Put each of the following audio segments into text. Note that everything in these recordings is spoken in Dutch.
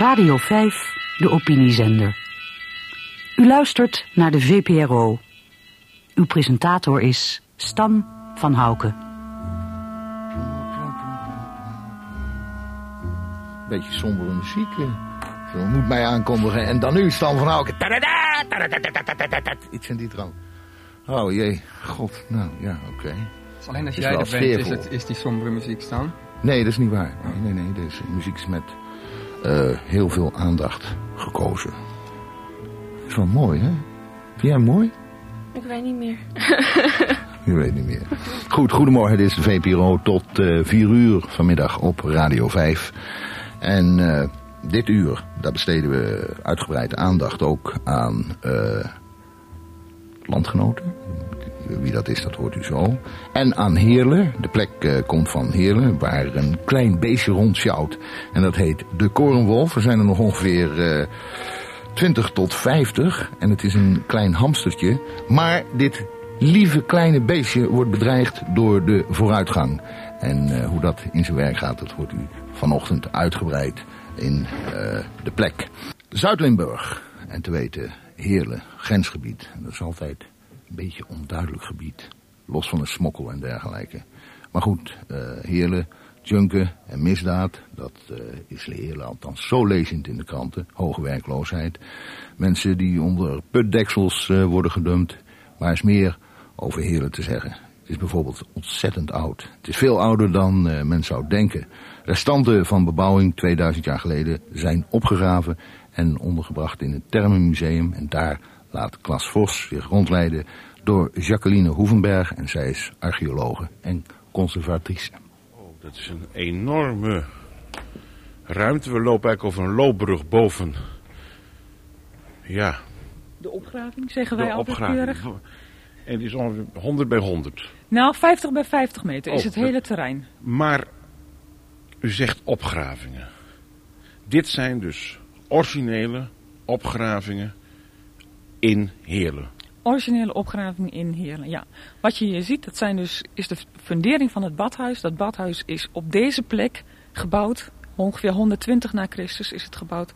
Radio 5, de opiniezender. U luistert naar de VPRO. Uw presentator is Stan van Houken. Beetje sombere muziek. eh. Zo moet mij aankondigen. En dan nu Stan van Houken. Iets in die trant. Oh jee, god. Nou ja, oké. Dus alleen als Is jij er bent, is, het, is die sombere muziek staan. Nee, dat is niet waar. Nee, nee, nee. Deze muziek is met eh, heel veel aandacht gekozen. Is wel mooi, hè? Vind jij hem mooi? Ik weet niet meer. Je weet niet meer. Goed, goedemorgen. Dit is de VPRO tot eh 4 uur vanmiddag op Radio 5. En eh, dit uur, daar besteden we uitgebreid aandacht ook aan landgenoten. Wie dat is, dat hoort u zo. En aan Heerlen. De plek eh, komt van Heerlen, waar een klein beestje rondsjouwt. En dat heet de Korenwolf. Er zijn er nog ongeveer... eh 20 tot 50 en het is een klein hamstertje. Maar dit lieve kleine beestje wordt bedreigd door de vooruitgang. En eh, hoe dat in zijn werk gaat, dat hoort u vanochtend uitgebreid in de plek. Zuid-Limburg, en te weten Heerlen, grensgebied. En dat is altijd beetje onduidelijk gebied. Los van de smokkel en dergelijke. Maar goed, eh Heerlen, junken en misdaad, dat eh, is Heerlen althans zo lezend in de kranten. Hoge werkloosheid. Mensen die onder putdeksels eh, worden gedumpt. Maar is meer over Heerlen te zeggen. Het is bijvoorbeeld ontzettend oud. Het is veel ouder dan men zou denken. Restanten van bebouwing 2000 jaar geleden zijn opgegraven en ondergebracht in het Termenmuseum. En daar laat Klas Vos zich rondleiden door Jacqueline Hoevenberg. En zij is archeologe en conservatrice. Oh, dat is een enorme ruimte. We lopen eigenlijk over een loopbrug boven. Ja, De opgraving, zeggen wij de altijd keurig. En het is ongeveer 100 bij 100. Nou, 50 bij 50 meter is Oh, het dat- hele terrein. Maar u zegt opgravingen. Dit zijn dus originele opgravingen in Heerlen. Originele opgraving in Heerlen, ja. Wat je hier ziet, dat zijn dus, is de fundering van het badhuis. Dat badhuis is op deze plek gebouwd. Ongeveer 120 na Christus is het gebouwd.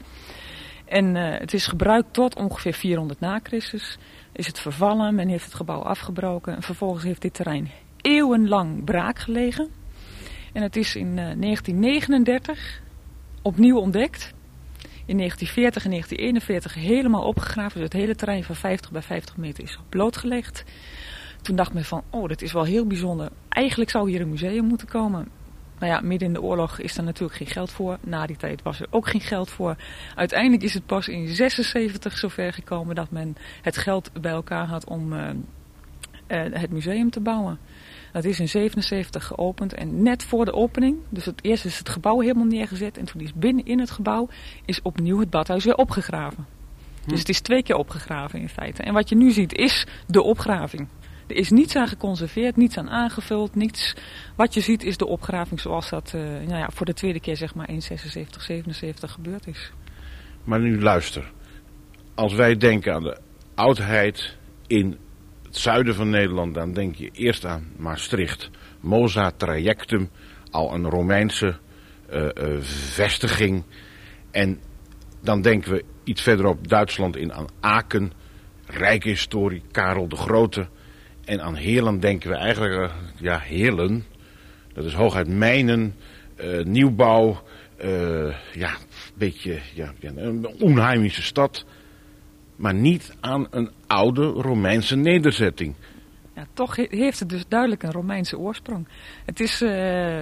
En eh, het is gebruikt tot ongeveer 400 na Christus. Is het vervallen, men heeft het gebouw afgebroken. En vervolgens heeft dit terrein eeuwenlang braak gelegen. En het is in eh, 1939 opnieuw ontdekt. In 1940 en 1941 helemaal opgegraven. Dus het hele terrein van 50 bij 50 meter is blootgelegd. Toen dacht men van, oh, dit is wel heel bijzonder. Eigenlijk zou hier een museum moeten komen. Nou ja, midden in de oorlog is er natuurlijk geen geld voor. Na die tijd was er ook geen geld voor. Uiteindelijk is het pas in 76 zover gekomen dat men het geld bij elkaar had om eh, eh, het museum te bouwen. Dat is in 77 geopend en net voor de opening, dus het eerst is het gebouw helemaal neergezet en toen is binnen in het gebouw is opnieuw het badhuis weer opgegraven. Dus het is twee keer opgegraven in feite. En wat je nu ziet is de opgraving. Er is niets aan geconserveerd, niets aan aangevuld, niets. Wat je ziet is de opgraving zoals dat eh, nou ja, voor de tweede keer zeg maar in 76, 77 gebeurd is. Maar nu luister. Als wij denken aan de oudheid in het zuiden van Nederland, dan denk je eerst aan Maastricht. Mosa Trajectum, al een Romeinse eh, eh, vestiging. En dan denken we iets verderop Duitsland in aan Aken, rijke historie, Karel de Grote. En aan Heerlen denken we eigenlijk, eh, ja, Heerlen, dat is hooguit mijnen, nieuwbouw, ja, een beetje ja, een onheimische stad. Maar niet aan een oude Romeinse nederzetting. Ja, toch he- heeft het dus duidelijk een Romeinse oorsprong. Het is eh,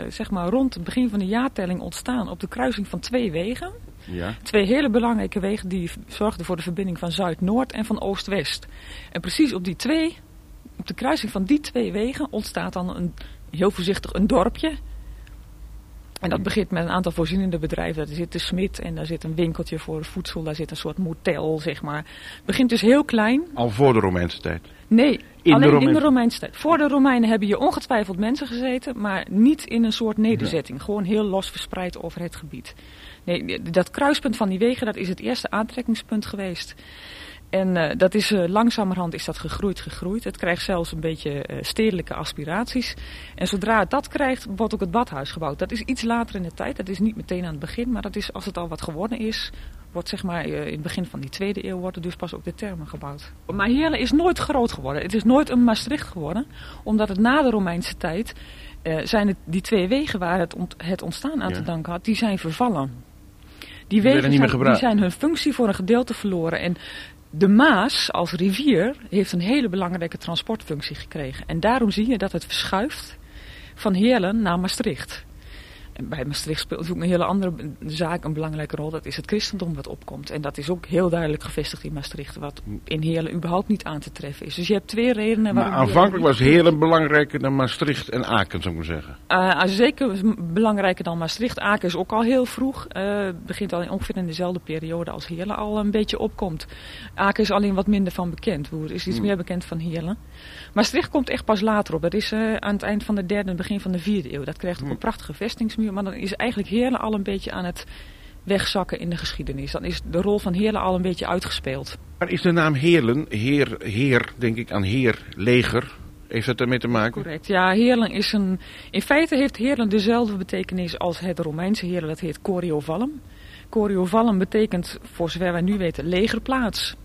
zeg maar rond het begin van de jaartelling ontstaan op de kruising van twee wegen. Ja. Twee hele belangrijke wegen die zorgden voor de verbinding van Zuid-Noord en van Oost-West. En precies op die twee, op de kruising van die twee wegen ontstaat dan een, heel voorzichtig een dorpje. En dat begint met een aantal voorzienende bedrijven. Daar zit de smid en daar zit een winkeltje voor voedsel. Daar zit een soort motel, zeg maar. Het begint dus heel klein. Al voor de Romeinse tijd. Nee, de alleen in Romein- de Romeinse tijd. Voor de Romeinen hebben hier ongetwijfeld mensen gezeten, maar niet in een soort nederzetting. Gewoon heel los verspreid over het gebied. Nee, dat kruispunt van die wegen, dat is het eerste aantrekkingspunt geweest. En uh, dat is uh, langzamerhand is dat gegroeid, gegroeid. Het krijgt zelfs een beetje uh, stedelijke aspiraties. En zodra het dat krijgt, wordt ook het badhuis gebouwd. Dat is iets later in de tijd. Dat is niet meteen aan het begin, maar dat is als het al wat geworden is, wordt zeg maar in het begin van die tweede eeuw worden dus pas ook de termen gebouwd. Maar Heerlen is nooit groot geworden. Het is nooit een Maastricht geworden, omdat het na de Romeinse tijd zijn het die twee wegen waar het, ont het ontstaan aan ja. te danken had, die zijn vervallen. Die wegen zijn, die zijn hun functie voor een gedeelte verloren. En de Maas als rivier heeft een hele belangrijke transportfunctie gekregen. En daarom zie je dat het verschuift van Heerlen naar Maastricht. En bij Maastricht speelt ook een hele andere zaak een belangrijke rol. Dat is het christendom wat opkomt. En dat is ook heel duidelijk gevestigd in Maastricht. Wat in Heerlen überhaupt niet aan te treffen is. Dus je hebt twee redenen waarom... Maar aanvankelijk was Heerlen belangrijker dan Maastricht en Aken, zou ik maar zeggen. Uh, zeker belangrijker dan Maastricht. Aken is ook al heel vroeg. Uh, begint al ongeveer in dezelfde periode als Heerlen al een beetje opkomt. Aken is alleen wat minder van bekend. Er is iets hmm. meer bekend van Heerlen. Maastricht komt echt pas later op. Dat is uh, aan het eind van de derde en begin van de vierde eeuw. Dat krijgt ook hmm. een prachtige Maar dan is eigenlijk Heerlen al een beetje aan het wegzakken in de geschiedenis. Dan is de rol van Heerlen al een beetje uitgespeeld. Maar is de naam Heerlen, heer, heer denk ik aan heer, leger... Heeft dat ermee te maken? Correct. Ja, Heerlen is een... In feite heeft Heerlen dezelfde betekenis als het Romeinse Heerlen. Dat heet Coriovallum. Coriovallum betekent, voor zover wij nu weten, legerplaats.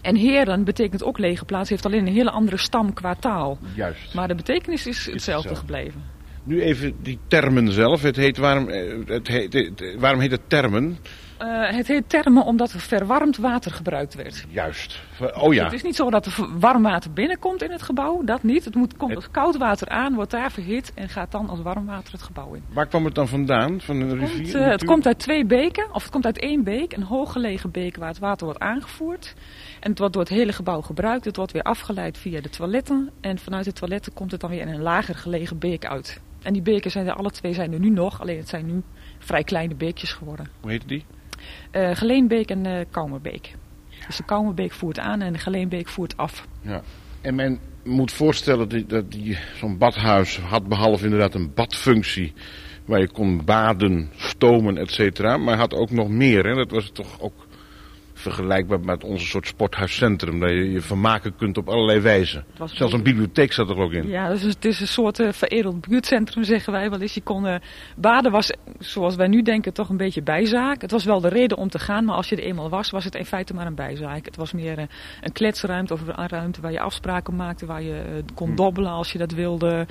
En heren betekent ook lege plaats, heeft alleen een hele andere stam qua taal. Juist. Maar de betekenis is hetzelfde gebleven. Nu even die termen zelf. Het heet, waarom, eh, het heet, waarom heet het termen? Uh, het heet termen omdat er verwarmd water gebruikt werd. Juist. Oh ja. Het is niet zo dat er warm water binnenkomt in het gebouw. Dat niet. Het moet, komt als koud water aan, wordt daar verhit en gaat dan als warm water het gebouw in. Waar kwam het dan vandaan? Van een rivier? Komt, uh, het komt uit twee beken. Of het komt uit één beek. Een hooggelegen beek waar het water wordt aangevoerd. En het wordt door het hele gebouw gebruikt. Het wordt weer afgeleid via de toiletten. En vanuit de toiletten komt het dan weer in een lager gelegen beek uit. En die beken zijn er alle twee zijn er nu nog. Alleen het zijn nu vrij kleine beekjes geworden. Hoe heet die? Uh, Geleenbeek en uh, Koumerbeek. Dus de Koumerbeek voert aan en de Geleenbeek voert af. Ja. En men moet voorstellen dat, dat die, zo'n badhuis had behalve inderdaad een badfunctie... waar je kon baden, stomen, et cetera... maar had ook nog meer. Hè? Dat was toch ook vergelijkbaar met onze soort sporthuiscentrum. Dat je je vermaken kunt op allerlei wijzen. Zelfs een bibliotheek zat er ook in. Ja, dus het is een soort uh, veredeld buurtcentrum zeggen wij wel eens. Je kon, uh, baden was, zoals wij nu denken, toch een beetje bijzaak. Het was wel de reden om te gaan, maar als je er eenmaal was, was het in feite maar een bijzaak. Het was meer uh, een kletsruimte of een ruimte waar je afspraken maakte, waar je kon hm. dobbelen als je dat wilde.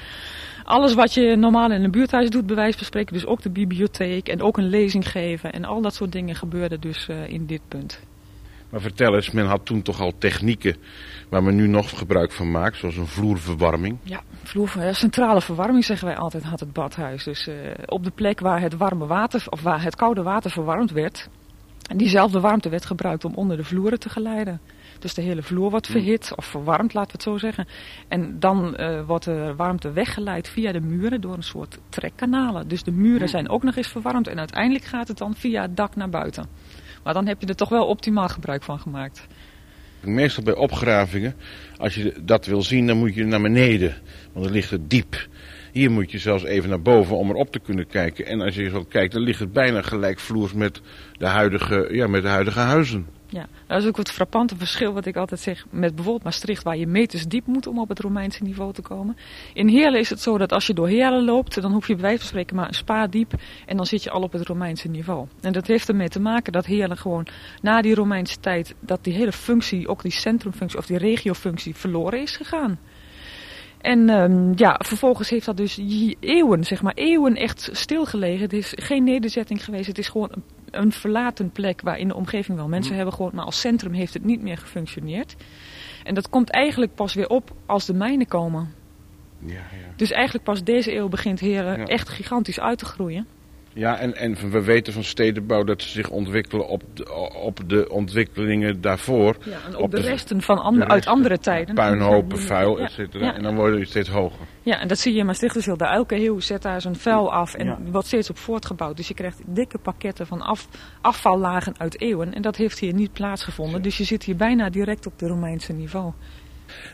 Alles wat je normaal in een buurthuis doet, bij wijze van spreken. Dus ook de bibliotheek en ook een lezing geven. En al dat soort dingen gebeurde dus in dit punt. Maar vertel eens, men had toen toch al technieken waar men nu nog gebruik van maakt, zoals een vloerverwarming? Ja, vloer, centrale verwarming zeggen wij altijd had het badhuis. Dus uh, op de plek waar het warme water of waar het koude water verwarmd werd, en diezelfde warmte werd gebruikt om onder de vloeren te geleiden. Dus de hele vloer wordt verhit of verwarmd, laten we het zo zeggen. En dan uh, wordt de warmte weggeleid via de muren door een soort trekkanalen. Dus de muren zijn ook nog eens verwarmd en uiteindelijk gaat het dan via het dak naar buiten. Maar dan heb je er toch wel optimaal gebruik van gemaakt. Meestal bij opgravingen, als je dat wil zien, dan moet je naar beneden. Want dan ligt het diep. Hier moet je zelfs even naar boven om erop te kunnen kijken. En als je zo kijkt, dan ligt het bijna gelijkvloers met de huidige, ja, met de huidige huizen. Ja, dat is ook het frappante verschil wat ik altijd zeg met bijvoorbeeld Maastricht, waar je meters diep moet om op het Romeinse niveau te komen. In Heerlen is het zo dat als je door Heerlen loopt, dan hoef je bij wijze van spreken maar een spa diep en dan zit je al op het Romeinse niveau. En dat heeft ermee te maken dat Heerlen gewoon na die Romeinse tijd, dat die hele functie, ook die centrumfunctie of die regiofunctie verloren is gegaan. En um, ja, vervolgens heeft dat dus eeuwen, zeg maar, eeuwen echt stilgelegen. Het is geen nederzetting geweest. Het is gewoon een, een verlaten plek waar in de omgeving wel mensen mm. hebben gewoond. Maar als centrum heeft het niet meer gefunctioneerd. En dat komt eigenlijk pas weer op als de mijnen komen. Ja, ja. Dus eigenlijk pas deze eeuw begint Heren echt gigantisch uit te groeien. Ja, en, en we weten van stedenbouw dat ze zich ontwikkelen op de, op de ontwikkelingen daarvoor. Ja, en op, de, resten van andere, uit andere tijden. Puinhopen, vuil, et cetera. En dan worden die steeds hoger. Ja, en dat zie je in Maastricht dus heel. De elke heel zet daar zijn vuil af en wordt steeds op voortgebouwd. Dus je krijgt dikke pakketten van af, afvallagen uit eeuwen. En dat heeft hier niet plaatsgevonden. Dus je zit hier bijna direct op de Romeinse niveau.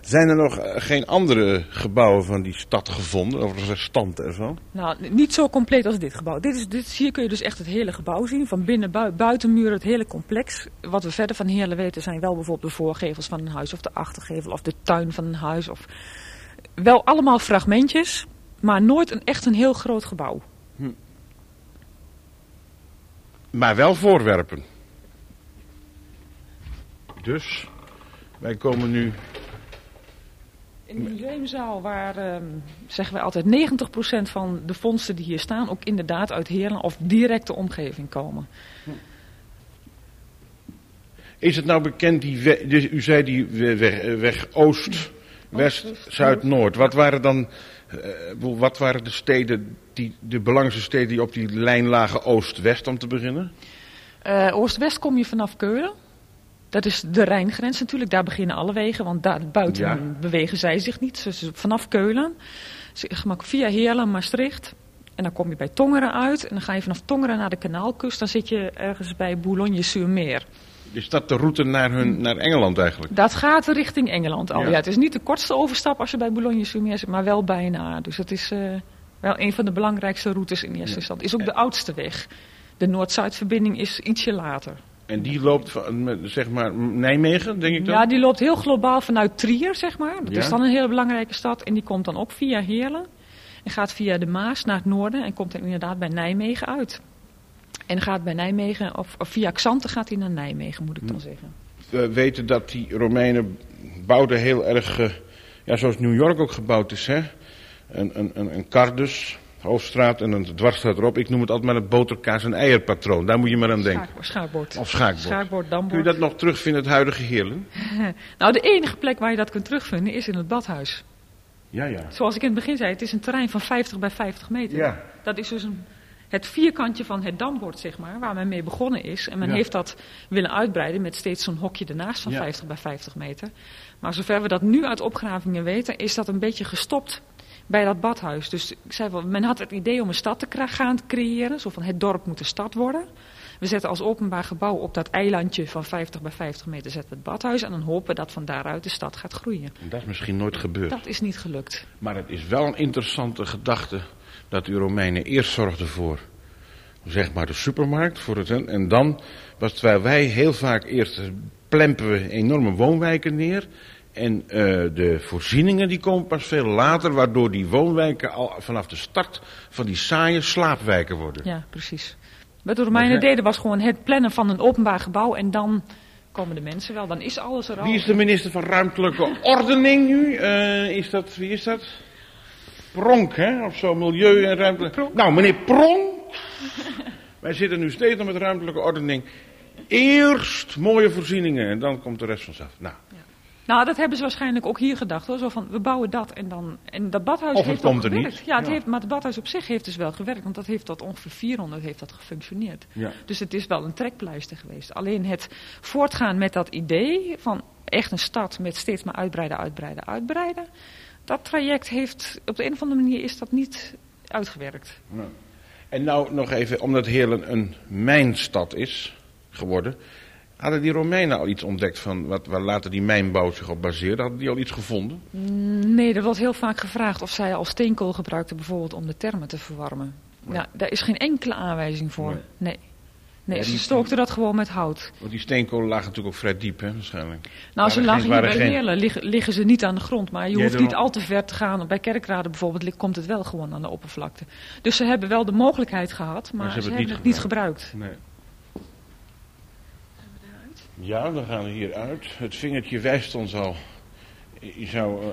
Zijn er nog eh, geen andere gebouwen van die stad gevonden, of restanten ervan? Nou, niet zo compleet als dit gebouw. Dit is, dit, hier kun je dus echt het hele gebouw zien. Van binnen, bui- buitenmuren, het hele complex. Wat we verder van Heerlen weten zijn wel bijvoorbeeld de voorgevels van een huis. Of de achtergevel of de tuin van een huis. Of... Wel allemaal fragmentjes, maar nooit een, echt een heel groot gebouw. Maar wel voorwerpen. Dus, wij komen nu... In de museumzaal waar, ehm, zeggen wij altijd, 90% van de vondsten die hier staan... ook inderdaad uit Heerlen of directe omgeving komen. Is het nou bekend, die we- dus u zei die we- weg, eh, weg oost, west, Oost, west, zuid, noord. Wat waren dan, eh, wat waren de steden, die, de belangrijkste steden die op die lijn lagen oost-west om te beginnen? Eh, Oost-West kom je vanaf Keulen. Dat is de Rijngrens natuurlijk. Daar beginnen alle wegen, want daar buiten Ja. bewegen zij zich niet. Dus vanaf Keulen, via Heerlen, Maastricht. En dan kom je bij Tongeren uit. En dan ga je vanaf Tongeren naar de Kanaalkust. Dan zit je ergens bij Boulogne-sur-Mer. Is dat de route naar, hun, naar Engeland eigenlijk? Dat gaat richting Engeland al. Ja. Ja. het is niet de kortste overstap als je bij Boulogne-sur-Mer zit, maar wel bijna. Dus het is eh, wel een van de belangrijkste routes in eerste instantie. Is ook de oudste weg. De Noord-Zuid-verbinding is ietsje later. En die loopt van, zeg maar, Nijmegen, denk ik dan? Ja, die loopt heel globaal vanuit Trier, zeg maar. Dat Ja. is dan een hele belangrijke stad. En die komt dan ook via Heerlen. En gaat via de Maas naar het noorden. En komt dan inderdaad bij Nijmegen uit. En gaat bij Nijmegen, of, of via Xanten gaat hij naar Nijmegen, moet ik dan zeggen. We weten dat die Romeinen bouwden heel erg, eh, ja, zoals New York ook gebouwd is, hè? Een, een, een, een Cardus, hoofdstraat en een dwarsstraat erop. Ik noem het altijd maar het boterkaas- en eierpatroon. Daar moet je maar aan denken. Schaak- schaakbord. Of schaakbord. Schaakbord, Kun je dambord. dat nog terugvinden, het huidige Heerlen? Nou, de enige plek waar je dat kunt terugvinden is in het badhuis. Ja, ja. Zoals ik in het begin zei, het is een terrein van 50 bij 50 meter. Ja. Dat is dus een, het vierkantje van het dambord, zeg maar, waar men mee begonnen is. En men Ja. heeft dat willen uitbreiden met steeds zo'n hokje ernaast van Ja. 50 bij 50 meter. Maar zover we dat nu uit opgravingen weten, is dat een beetje gestopt bij dat badhuis. Dus ik zei wel, men had het idee om een stad te gaan creëren. Zo van het dorp moet een stad worden. We zetten als openbaar gebouw op dat eilandje van 50 bij 50 meter zetten we het badhuis. En dan hopen we dat van daaruit de stad gaat groeien. Dat is misschien nooit gebeurd. Dat is niet gelukt. Maar het is wel een interessante gedachte dat de Romeinen eerst zorgden voor, zeg maar, de supermarkt. Voor het, en dan, was terwijl wij heel vaak eerst plempen we enorme woonwijken neer. En eh, de voorzieningen die komen pas veel later, waardoor die woonwijken al vanaf de start van die saaie slaapwijken worden. Ja, precies. Wat de Romeinen Maar deden was gewoon het plannen van een openbaar gebouw en dan komen de mensen wel. Dan is alles er al. Wie is de minister van Ruimtelijke Ordening nu? Eh, is dat, wie is dat? Pronk, hè? Of zo, Milieu en Ruimtelijke... Nou, meneer Pronk. Wij zitten nu steeds nog met ruimtelijke ordening. Eerst mooie voorzieningen en dan komt de rest vanzelf. Nou, Nou, dat hebben ze waarschijnlijk ook hier gedacht hoor. Zo van, we bouwen dat en dan... En dat badhuis Of het heeft ook komt er gewerkt. niet. Ja, het Ja. Heeft, maar het badhuis op zich heeft dus wel gewerkt. Want dat heeft tot ongeveer 400 heeft dat gefunctioneerd. ja. Dus het is wel een trekpleister geweest. Alleen het voortgaan met dat idee van echt een stad met steeds maar uitbreiden, uitbreiden, uitbreiden. Dat traject heeft, op de een of andere manier is dat niet uitgewerkt. En nou nog even, omdat Heerlen een mijnstad is geworden. Hadden die Romeinen al iets ontdekt van wat, waar later die mijnbouw zich op baseerde? Hadden die al iets gevonden? Nee, er wordt heel vaak gevraagd of zij al steenkool gebruikten bijvoorbeeld om de termen te verwarmen. Ja, daar is geen enkele aanwijzing voor. Nee. Nee. Nee, Ja, ze stookten dat gewoon met hout. Want die steenkolen lagen natuurlijk ook vrij diep, hè, waarschijnlijk. Nou, ze lagen hier bij geen- Heerlen, liggen, liggen ze niet aan de grond. Maar je Jij hoeft niet al te ver te gaan. Bij kerkraden bijvoorbeeld komt het wel gewoon aan de oppervlakte. Dus ze hebben wel de mogelijkheid gehad, maar, ze ze, hebben het niet het niet gebruikt. Nee. Ja, we gaan hier uit. Het vingertje wijst ons al. Je zou. eh,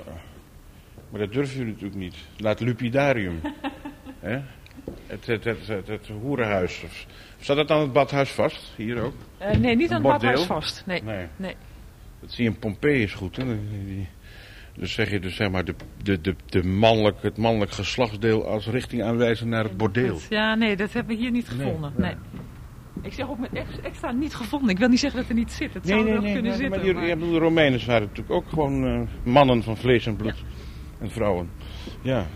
maar dat durven jullie natuurlijk niet. Laat Lupidarium. Hè? Het, het, het, het, het hoerenhuis. Of, staat dat aan het badhuis vast? Hier ook? Eh, nee, niet Een aan het badhuis vast. Nee. Nee. nee. Dat zie je in Pompeii is goed. Hè? Dus zeg je dus zeg maar de, de, de, de mannelijk, het mannelijk geslachtsdeel als richting aanwijzen naar het bordeel. Ja, nee, dat hebben we hier niet Nee, gevonden. nee. Nee. Ik zeg ook met ex- extra niet gevonden. Ik wil niet zeggen dat er niet zit. Het Nee, zou nee, er nee, kunnen nee, zitten. maar die, maar- ja, de Romeinen waren natuurlijk ook gewoon eh, mannen van vlees en bloed. En vrouwen. Ja.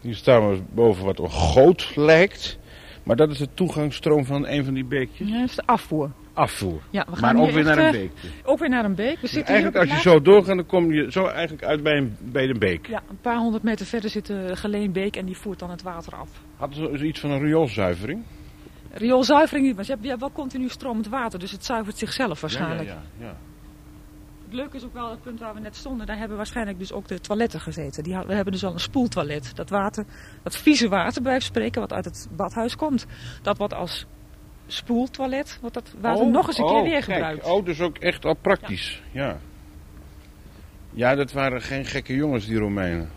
Hier staan we boven wat een goot lijkt. Maar dat is de toegangsstroom van een van die beekjes. Ja, dat is de afvoer. Afvoer. Ja, we gaan maar ook weer naar een eh, beek. Ook weer naar een beek. We zitten Eigenlijk hier als je een zo doorgaat, dan kom je zo eigenlijk uit bij, een, bij de beek. Ja, een paar honderd meter verder zit de Geleenbeek en die voert dan het water af. Hadden ze iets van een rioolzuivering? Rioolzuivering niet, want je hebt, je hebt wel continu stromend water, dus het zuivert zichzelf waarschijnlijk. Ja, ja, ja. Het leuke is ook wel het punt waar we net stonden, daar hebben waarschijnlijk dus ook de toiletten gezeten. Die, we hebben dus al een spoeltoilet. Dat water, dat vieze water bij spreken, wat uit het badhuis komt, dat wordt als spoeltoilet, wordt dat water Oh, nog eens een keer oh, weer kijk. gebruikt. Oh, dus ook echt al praktisch. Ja. ja. dat waren geen gekke jongens, die Romeinen.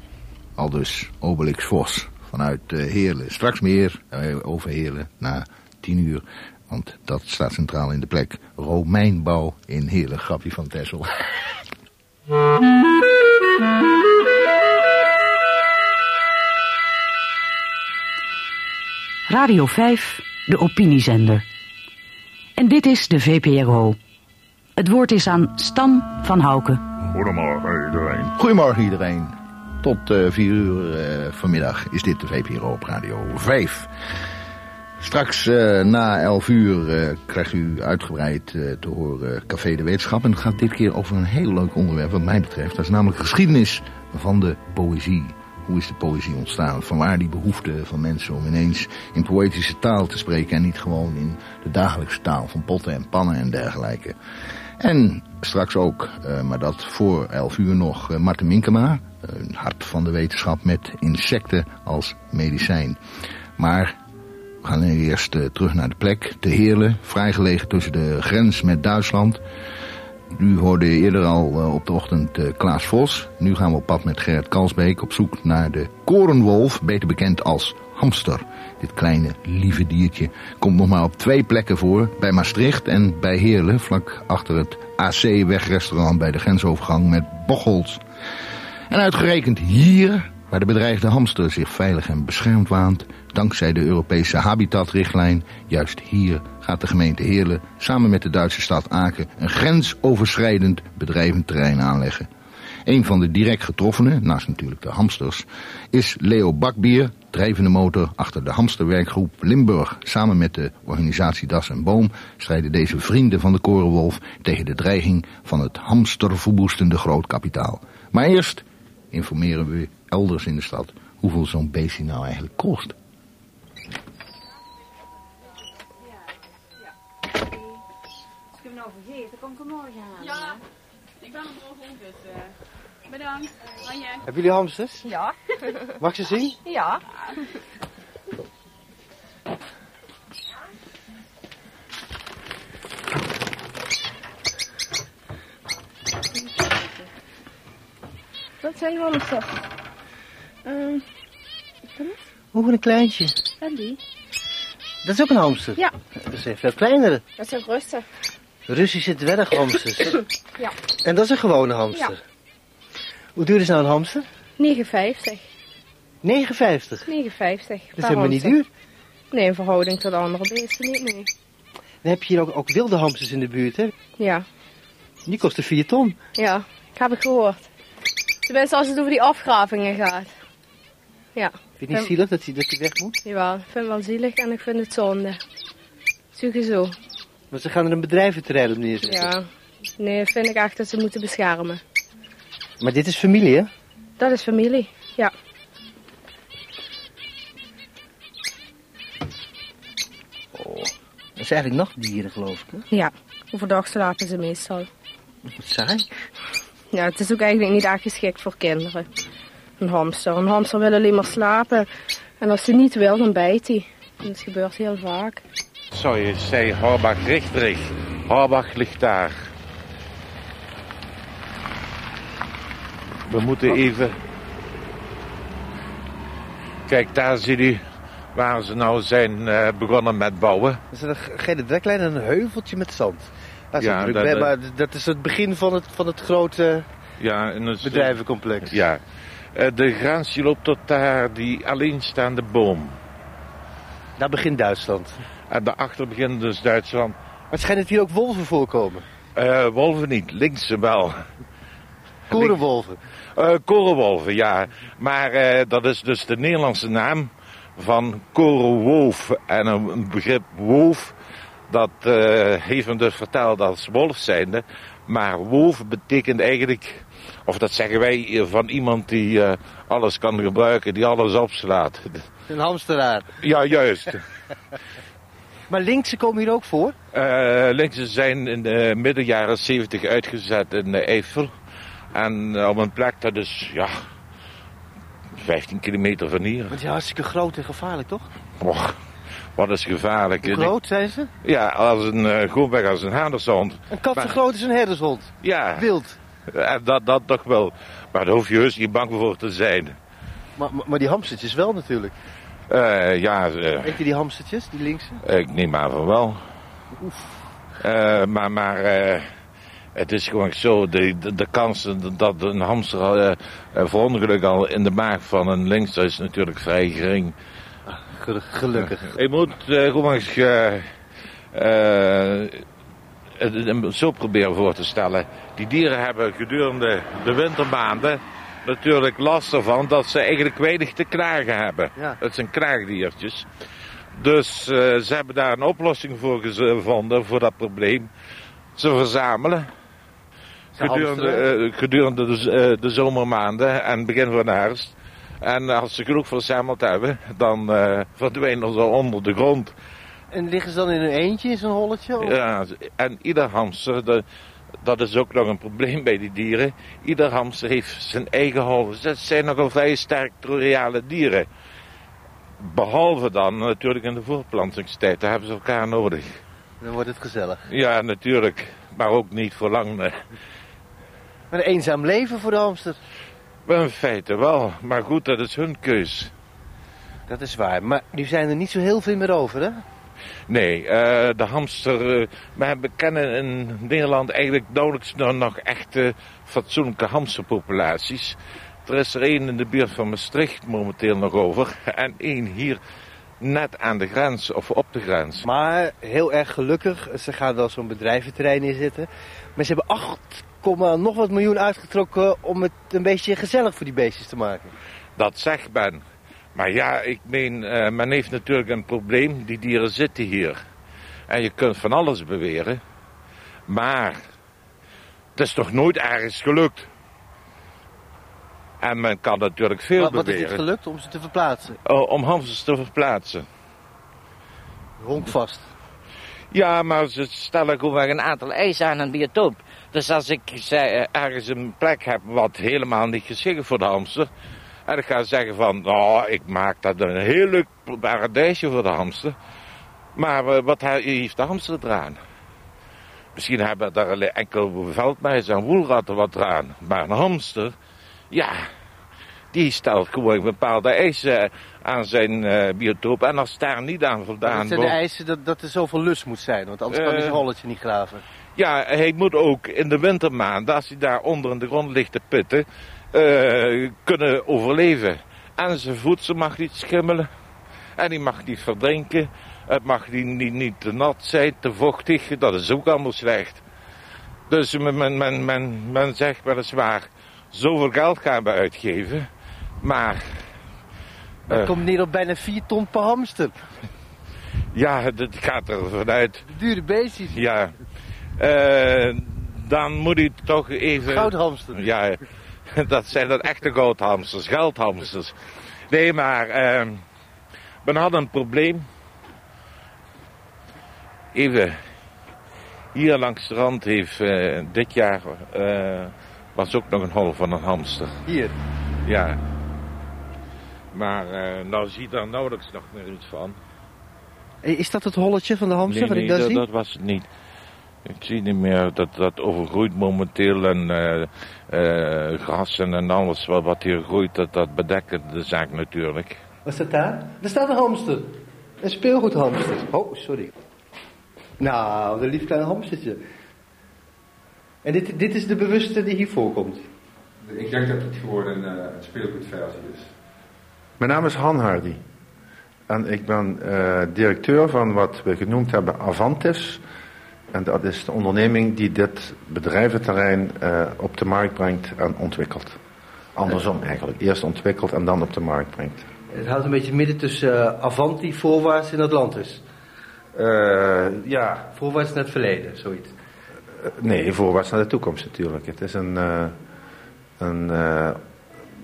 Al dus Obelix Vos vanuit eh, Heerlen. Straks meer eh, over Heerlen na tien uur. Want dat staat centraal in de plek. Romeinbouw in Heerlen. Grapje van Tessel. Radio 5, de opiniezender. En dit is de VPRO. Het woord is aan Stan van Houken. Goedemorgen iedereen. Goedemorgen iedereen. Tot eh, vier uur eh, vanmiddag is dit de VPRO op Radio 5. Straks eh, na 11 uur eh, krijgt u uitgebreid eh, te horen Café de Wetenschap. En het gaat dit keer over een heel leuk onderwerp wat mij betreft. Dat is namelijk geschiedenis van de poëzie. Hoe is de poëzie ontstaan? Vanwaar die behoefte van mensen om ineens in poëtische taal te spreken... en niet gewoon in de dagelijkse taal van potten en pannen en dergelijke. En straks ook, eh, maar dat voor 11 uur nog, eh, Marten Minkema. Een hart van de wetenschap met insecten als medicijn. Maar we gaan eerst eh, terug naar de plek, te Heerlen, vrijgelegen tussen de grens met Duitsland. U hoorde eerder al eh, op de ochtend eh, Klaas Vos. Nu gaan we op pad met Gerrit Kalsbeek op zoek naar de korenwolf, beter bekend als hamster. Dit kleine, lieve diertje komt nog maar op twee plekken voor. Bij Maastricht en bij Heerlen, vlak achter het AC-wegrestaurant bij de grensovergang met Bocholt. En uitgerekend hier, waar de bedreigde hamster zich veilig en beschermd waant, dankzij de Europese habitatrichtlijn, juist hier gaat de gemeente Heerlen samen met de Duitse stad Aken een grensoverschrijdend bedrijvend terrein aanleggen. Een van de direct getroffenen, naast natuurlijk de hamsters, is Leo Bakbier, drijvende motor achter de hamsterwerkgroep Limburg. Samen met de organisatie Das en Boom strijden deze vrienden van de korenwolf tegen de dreiging van het hamsterverwoestende grootkapitaal. Maar eerst informeren we elders in de stad hoeveel zo'n beestje nou eigenlijk kost. Als ik hem kom ik hem morgen halen. Ja, ik ben er bovenop, dus eh, bedankt. Anje. Hebben jullie hamsters? Ja. Mag ik ze zien? Ja. Dat zijn hamsters. Ehm Hoe een kleintje. en die? Dat is ook een hamster. Ja. Dat is een veel kleinere. Dat zijn Russen. Russische dwerghamsters. Ja. En dat is een gewone hamster. Hoe duur is nou een hamster? 59. 59. 59. Dat is helemaal niet duur. Nee, in verhouding tot andere beesten niet, nee. Dan heb je hier ook, ook wilde hamsters in de buurt, hè? Ja. Die kosten 4 ton. Ja, ik heb het gehoord. Tenminste, als het over die afgravingen gaat. Ja, Vind je het niet zielig dat hij dat die weg moet? jawel. Ik vind het wel zielig en ik vind het zonde. Sowieso. Want ze gaan er een bedrijventerrein op neerzetten. Ja. Nee, vind ik echt dat ze moeten beschermen. Maar dit is familie, hè? Dat is familie. Ja. Dat is eigenlijk nachtdieren, geloof ik, hè? Ja. Overdag slapen ze meestal. Wat saai. Ja, het is ook eigenlijk niet echt geschikt voor kinderen. Een hamster. Een hamster wil alleen maar slapen. En als hij niet wil, dan bijt hij. En dat gebeurt heel vaak. Zo, je zei Horbach Richtrich. Horbach ligt daar. We moeten even... Kijk, daar zie u waar ze nou zijn eh, begonnen met bouwen. Dat is een gele dreklijn en een heuveltje met zand. Is, Ja, dat- bij, maar dat is het begin van het, van het grote Ja, en het bedrijvencomplex. Ja. Eh, de grens loopt tot daar, die alleenstaande boom. Daar begint Duitsland. En daarachter begint dus Duitsland. Maar het schijnt dat hier ook wolven voorkomen. Eh, wolven niet, linkse wel. Korenwolven. Eh korenwolven, ja. Maar eh, dat is dus de Nederlandse naam van korenwolf. En een, begrip wolf, Dat heeft me dus verteld als wolf zijnde. Maar wolf betekent eigenlijk, of dat zeggen wij van iemand die alles kan gebruiken, die alles opslaat. Een hamsteraar. Ja, juist. Maar linkse komen hier ook voor? Eh linksen zijn in de midden jaren 70 uitgezet in de Eifel. En eh, op een plek dat is, ja, 15 kilometer van hier. Maar die is hartstikke groot en gevaarlijk, toch? Och, wat is gevaarlijk. Hoe groot zijn ze? Ja, als een uh, als een hanershond. Een kat zo groot is een herdershond. Ja, Wild. dat, dat toch wel. Maar daar hoef je heus niet bang voor te zijn. Maar, maar, maar die hamstertjes wel natuurlijk. Eh, ja, eh, Weet je die hamstertjes, die linkse? ik neem aan van wel. Eh, maar maar het is gewoon zo, de, de, de kans dat een hamster eh, eh, voor ongeluk al in de maag van een linkser is natuurlijk vrij gering. Gelu- Gelukkig. Je moet gewoon eens het zo proberen voor te stellen. Die dieren hebben gedurende de wintermaanden natuurlijk last ervan dat ze eigenlijk weinig te knagen hebben. Ja. Het zijn knaagdiertjes. Dus eh, ze hebben daar een oplossing voor gevonden, voor dat probleem. Ze verzamelen. Ze Gedurende, hamsteren. eh, gedurende de, eh, de zomermaanden en begin van de herfst. En als ze genoeg verzameld hebben, dan verdwijnen ze onder de grond. En liggen ze dan in een eentje in zo'n holletje? of- Ja, en ieder hamster, de- dat is ook nog een probleem bij die dieren. Ieder hamster heeft zijn eigen hol. Dat zijn nogal vrij sterk territoriale dieren. Behalve dan natuurlijk in de voortplantingstijd, daar hebben ze elkaar nodig. Dan wordt het gezellig. Ja, natuurlijk, maar ook niet voor lang. nee. Maar een eenzaam leven voor de hamster. In feite wel, maar goed, dat is hun keus. Dat is waar. Maar nu zijn er niet zo heel veel meer over, hè? Nee, eh, de hamster. eh, we kennen in Nederland eigenlijk nauwelijks nog, echte fatsoenlijke hamsterpopulaties. Er is er één in de buurt van Maastricht momenteel nog over. En één hier net aan de grens of op de grens. Maar heel erg gelukkig. Ze gaan wel zo'n bedrijventerrein inzetten. Maar ze hebben 8, nog wat miljoen uitgetrokken om het een beetje gezellig voor die beestjes te maken. Dat zegt men. Maar ja, ik meen, eh, men heeft natuurlijk een probleem. Die dieren zitten hier. En je kunt van alles beweren. Maar het is toch nooit ergens gelukt. En men kan natuurlijk veel Wat, wat is beweren het gelukt om ze te verplaatsen? eh, om hamsters te verplaatsen. Honkvast. Ja, maar ze stellen gewoon een aantal eisen aan een biotoop. Dus als ik eh, ergens een plek heb wat helemaal niet geschikt voor de hamster. En ik ga zeggen van, nou, ik maak dat een heel leuk paradijsje voor de hamster. Maar eh, wat he- heeft de hamster eraan? Misschien hebben daar alleen enkel veldmuizen en woelratten wat eraan. Maar een hamster, ja, die stelt gewoon bepaalde eisen aan zijn eh, biotoop. En als daar niet aan voldaan Dat zijn de wordt... eisen dat, dat er zoveel lust moet zijn. Want anders kan hij Eh. zijn holletje niet graven. Ja, hij moet ook in de wintermaanden, als hij daar onder in de grond ligt te pitten, eh, kunnen overleven. En zijn voedsel mag niet schimmelen. En die mag niet verdrinken. Het mag niet, niet, niet te nat zijn, te vochtig. Dat is ook allemaal slecht. Dus men, men, men, men, zegt weliswaar, zoveel geld gaan we uitgeven. Maar Dat Eh. komt neer op bijna 4 ton per hamster. ja, dat gaat er vanuit. Dure beestjes. Ja, Eh, dan moet hij toch even... Goudhamster. Ja, dat zijn dan echte goudhamsters, geldhamsters. Nee, maar eh, men had een probleem. Even, hier langs de rand heeft eh, dit jaar, eh, was ook nog een hol van een hamster. Hier. Ja. Maar eh, nou zie je daar nauwelijks nog meer iets van. Is dat het holletje van de hamster Nee, ik daar dat, zie? dat was het niet. Ik zie niet meer dat dat overgroeit momenteel en grassen en alles wat, wat hier groeit, dat, dat bedekken de zaak natuurlijk. Wat staat daar? Er staat een hamster. Een speelgoedhamster. Oh, sorry. Nou, een lief klein hamstertje. En dit, dit is de bewuste die hier voorkomt. Ik denk dat het gewoon een, eh, een speelgoedversie is. Mijn naam is Han Hardy. En ik ben eh, directeur van wat we genoemd hebben Avantis. En dat is de onderneming die dit bedrijventerrein eh, op de markt brengt en ontwikkelt. Andersom eigenlijk. Eerst ontwikkelt en dan op de markt brengt. Het houdt een beetje midden tussen eh, Avanti, voorwaarts en Atlantis. Eh, ja, Voorwaarts naar het verleden, zoiets. Nee, voorwaarts naar de toekomst natuurlijk. Het is een, een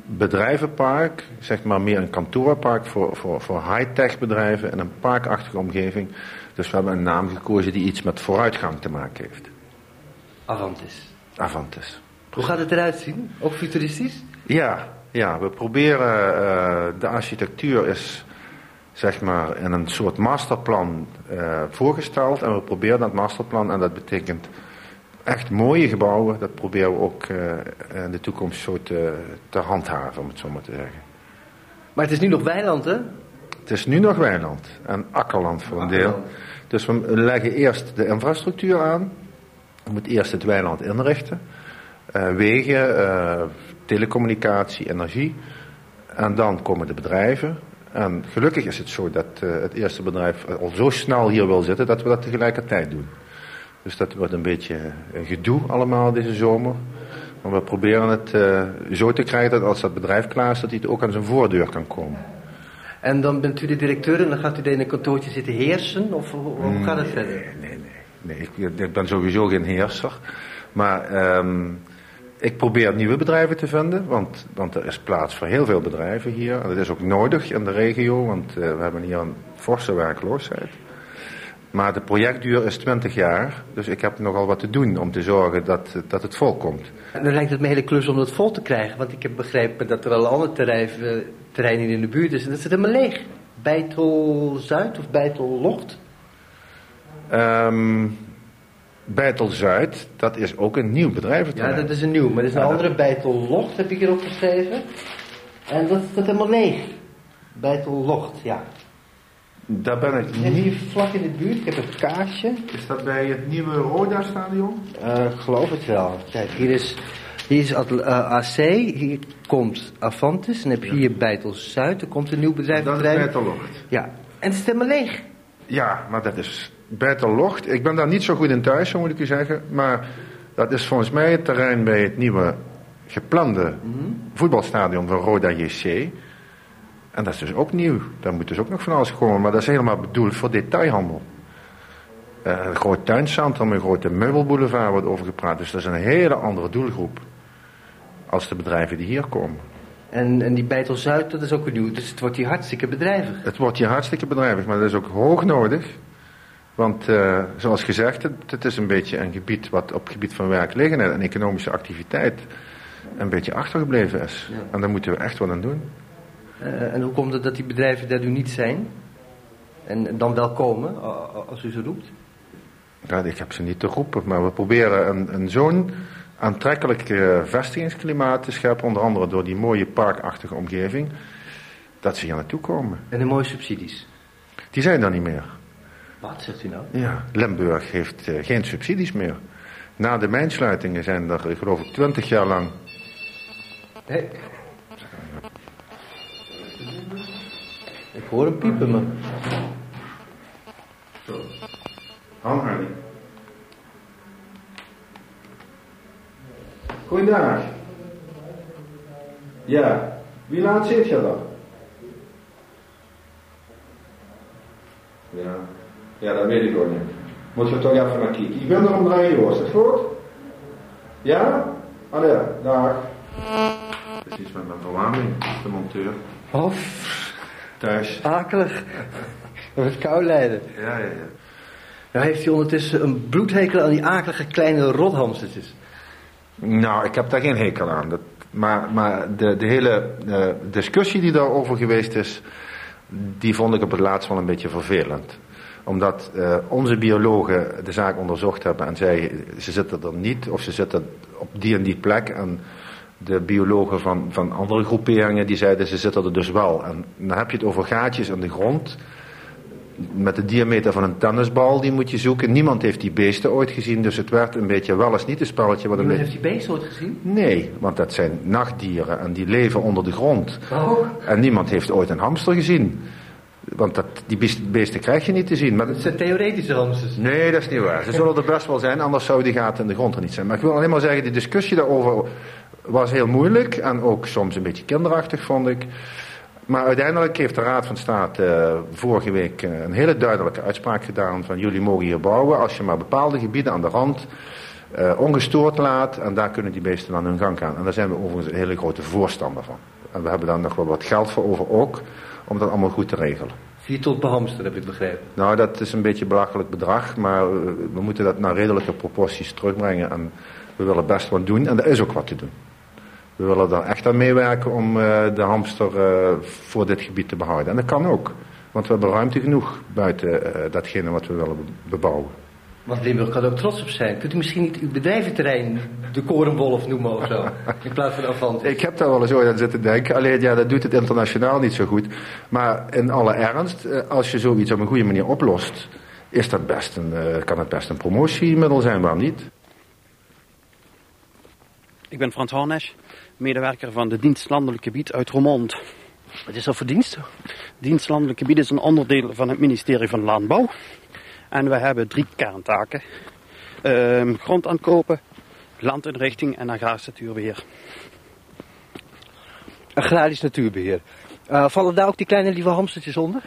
bedrijvenpark, zeg maar meer een kantoorpark voor, voor, voor high-tech bedrijven en een parkachtige omgeving. Dus we hebben een naam gekozen die iets met vooruitgang te maken heeft. Avantis. Avantis. Hoe gaat het eruit zien? Ook futuristisch? Ja, ja we proberen, eh, de architectuur is zeg maar in een soort masterplan eh, voorgesteld. En we proberen dat masterplan, en dat betekent echt mooie gebouwen, dat proberen we ook eh, in de toekomst zo te, te handhaven, om het zo maar te zeggen. Maar het is nu nog weiland, hè? Het is nu nog weiland en akkerland voor een deel. Dus we leggen eerst de infrastructuur aan. We moeten eerst het weiland inrichten. Eh, wegen, eh, telecommunicatie, energie. En dan komen de bedrijven. En gelukkig is het zo dat eh, het eerste bedrijf al zo snel hier wil zitten dat we dat tegelijkertijd doen. Dus dat wordt een beetje een gedoe allemaal deze zomer. Maar we proberen het zo te krijgen dat als dat bedrijf klaar is, dat hij ook aan zijn voordeur kan komen. En dan bent u de directeur en dan gaat u daar in een kantoortje zitten heersen? Of hoe, gaat het verder? Nee, nee, nee. Ik, ik ben sowieso geen heerser. Maar ehm, ik probeer nieuwe bedrijven te vinden, want, want er is plaats voor heel veel bedrijven hier. En dat is ook nodig in de regio, want eh, we hebben hier een forse werkloosheid. Maar de projectduur is 20 jaar, dus ik heb nogal wat te doen om te zorgen dat, dat het volkomt. En dan lijkt het me een hele klus om dat vol te krijgen. Want ik heb begrepen dat er al andere terrein, eh, terreinen in de buurt is. En dat zit helemaal leeg. Beitel Zuid of Beitel Locht. Ehm Beitel Zuid, dat is ook een nieuw Ja, bedrijventerrein. dat is een nieuw. Maar er is een Ja, dat- andere Beitel Locht, heb ik hier opgeschreven. En dat staat helemaal leeg. Beitel Locht, ja. Daar ben ik En hier vlak in de buurt, ik heb een kaartje. Is dat bij het nieuwe Roda-stadion? Eh, ik geloof het wel. Kijk, hier is, hier is Atl- eh, AC, hier komt Avantis. En dan heb je hier Beitel Zuid, er komt een nieuw bedrijf. Dat is bedrijf. Ja, en het is helemaal leeg. Ja, maar dat is Beitel Locht. Ik ben daar niet zo goed in thuis, zo moet ik u zeggen. Maar dat is volgens mij het terrein bij het nieuwe geplande voetbalstadion van Roda JC. En dat is dus ook nieuw. Daar moet dus ook nog van alles komen. Maar dat is helemaal bedoeld voor detailhandel. Eh, een groot tuincentrum, een grote meubelboulevard wordt over gepraat. Dus dat is een hele andere doelgroep. Als de bedrijven die hier komen. En, en die Beitel Zuid, dat is ook weer nieuw. Dus het wordt hier hartstikke bedrijvig. Het wordt hier hartstikke bedrijvig, maar dat is ook hoog nodig. Want eh, zoals gezegd, het, het is een beetje een gebied wat op het gebied van werkgelegenheid en economische activiteit een beetje achtergebleven is. Ja. En daar moeten we echt wat aan doen. Eh, en hoe komt het dat die bedrijven daar nu niet zijn? En dan wel komen, als u ze roept? Ja, ik heb ze niet te roepen, maar we proberen een, een zo'n aantrekkelijk eh, vestigingsklimaat te scheppen, onder andere door die mooie parkachtige omgeving, dat ze hier naartoe komen. En de mooie subsidies. Die zijn er niet meer. Wat zegt u nou? Ja, Limburg heeft eh, geen subsidies meer. Na de mijnsluitingen zijn er, eh, geloof ik, twintig jaar lang Hé. Ik hoor hem piepen, maar... Zo. Hanhardy. Goeiedag. Ja, wie laat zit je dan? Ja, ja, dat weet ik ook niet. Moeten we toch even naar kijken. Ik ben er om drie uur, is dat goed? Ja? Allee, dag. Iets met mijn verwarming, de monteur. Oh, Thuis. akelig. Dat wordt kou lijden. Ja, ja, ja. Nou heeft hij ondertussen een bloedhekel aan die akelige kleine rothamstertjes. Nou, ik heb daar geen hekel aan. Dat, maar maar de, de hele eh, discussie die daarover geweest is, die vond ik op het laatst wel een beetje vervelend. Omdat eh, onze biologen de zaak onderzocht hebben en zeiden ze zitten er niet of ze zitten op die en die plek. En de biologen van, van andere groeperingen die zeiden ze zitten er dus wel. En dan heb je het over gaatjes in de grond met de diameter van een tennisbal, die moet je zoeken. Niemand heeft die beesten ooit gezien, dus het werd een beetje wel eens niet een spelletje. Wat een Iemand beetje... heeft die beest ooit gezien? Nee, want dat zijn nachtdieren en die leven onder de grond. Oh, En niemand heeft ooit een hamster gezien. Want dat, die beest- beesten krijg je niet te zien. Maar het zijn theoretische hamsters. Nee, dat is niet waar. Ze zullen er best wel zijn, anders zouden die gaten in de grond er niet zijn. Maar ik wil alleen maar zeggen, die discussie daarover was heel moeilijk. En ook soms een beetje kinderachtig, vond ik. Maar uiteindelijk heeft de Raad van State eh, vorige week eh, een hele duidelijke uitspraak gedaan van jullie mogen hier bouwen als je maar bepaalde gebieden aan de rand eh, ongestoord laat en daar kunnen die beesten dan hun gang gaan. En daar zijn we overigens een hele grote voorstander van. En we hebben daar nog wel wat geld voor over ook, om dat allemaal goed te regelen. Vier tot per hamster, heb ik begrepen. Nou, dat is een beetje een belachelijk bedrag, maar we moeten dat naar redelijke proporties terugbrengen. En we willen best wat doen en er is ook wat te doen. We willen daar echt aan meewerken om eh, de hamster eh, voor dit gebied te behouden. En dat kan ook, want we hebben ruimte genoeg buiten eh, datgene wat we willen be- bebouwen. Want Limburg kan er ook trots op zijn. Kunt u misschien niet uw bedrijventerrein de Korenwolf noemen of zo? In plaats van Avantis. Ik heb daar wel eens ooit aan zitten denken. Alleen ja, dat doet het internationaal niet zo goed. Maar in alle ernst, als je zoiets op een goede manier oplost, is dat best een, eh, kan het best een promotiemiddel zijn, waarom niet? Ik ben Frans Hornesch, medewerker van de dienst Landelijk Gebied uit Roermond. Wat is dat voor dienst? Dienst Landelijk Gebied is een onderdeel van het ministerie van Landbouw. En we hebben drie kerntaken. Ehm, grond aankopen, landinrichting en agrarisch natuurbeheer. Agrarisch natuurbeheer. Eh, vallen daar ook die kleine lieve hamstertjes onder?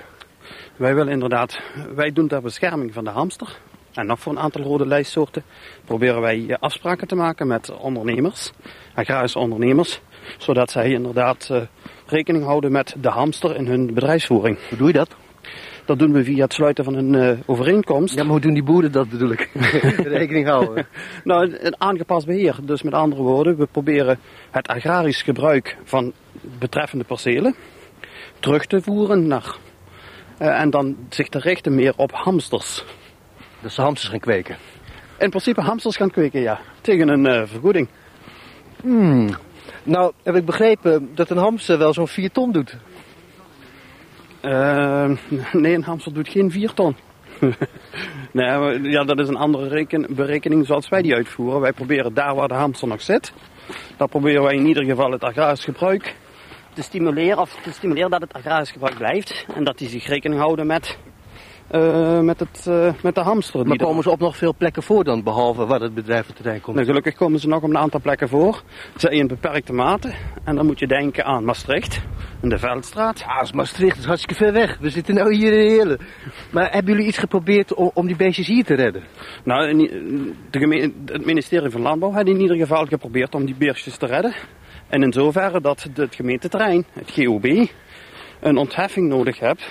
Wij willen inderdaad, wij doen ter bescherming van de hamster. En nog voor een aantal rode lijstsoorten proberen wij afspraken te maken met ondernemers, agrarische ondernemers. Zodat zij inderdaad eh, rekening houden met de hamster in hun bedrijfsvoering. Hoe doe je dat? Dat doen we via het sluiten van een eh, overeenkomst. Ja, maar hoe doen die boeren dat bedoel ik? Rekening houden. Nou, een aangepast beheer. Dus met andere woorden, we proberen het agrarisch gebruik van betreffende percelen terug te voeren naar, eh, en dan zich te richten meer op hamsters. Dus de hamsters gaan kweken. In principe hamsters gaan kweken, ja. Tegen een vergoeding. Hmm. Nou, heb ik begrepen dat een hamster wel zo'n 4 ton doet. Eh, nee, een hamster doet geen 4 ton. nee, ja, dat is een andere reken, berekening zoals wij die uitvoeren. Wij proberen daar waar de hamster nog zit, daar proberen wij in ieder geval het agrarisch gebruik te stimuleren, of te stimuleren dat het agrarisch gebruik blijft. En dat die zich rekening houden met, eh, met, het, eh, met de hamster. Maar komen ze op nog veel plekken voor dan, behalve waar het bedrijventerrein komt? Nou, gelukkig komen ze nog op een aantal plekken voor. Zij in beperkte mate. En dan moet je denken aan Maastricht, in de Veldstraat. Ja, is Maastricht, is hartstikke ver weg. We zitten nou hier in Heerlen. Maar hebben jullie iets geprobeerd om, om die beestjes hier te redden? Nou, de het ministerie van Landbouw heeft in ieder geval geprobeerd om die beestjes te redden. En in zoverre dat het gemeenteterrein, het GOB, een ontheffing nodig heeft.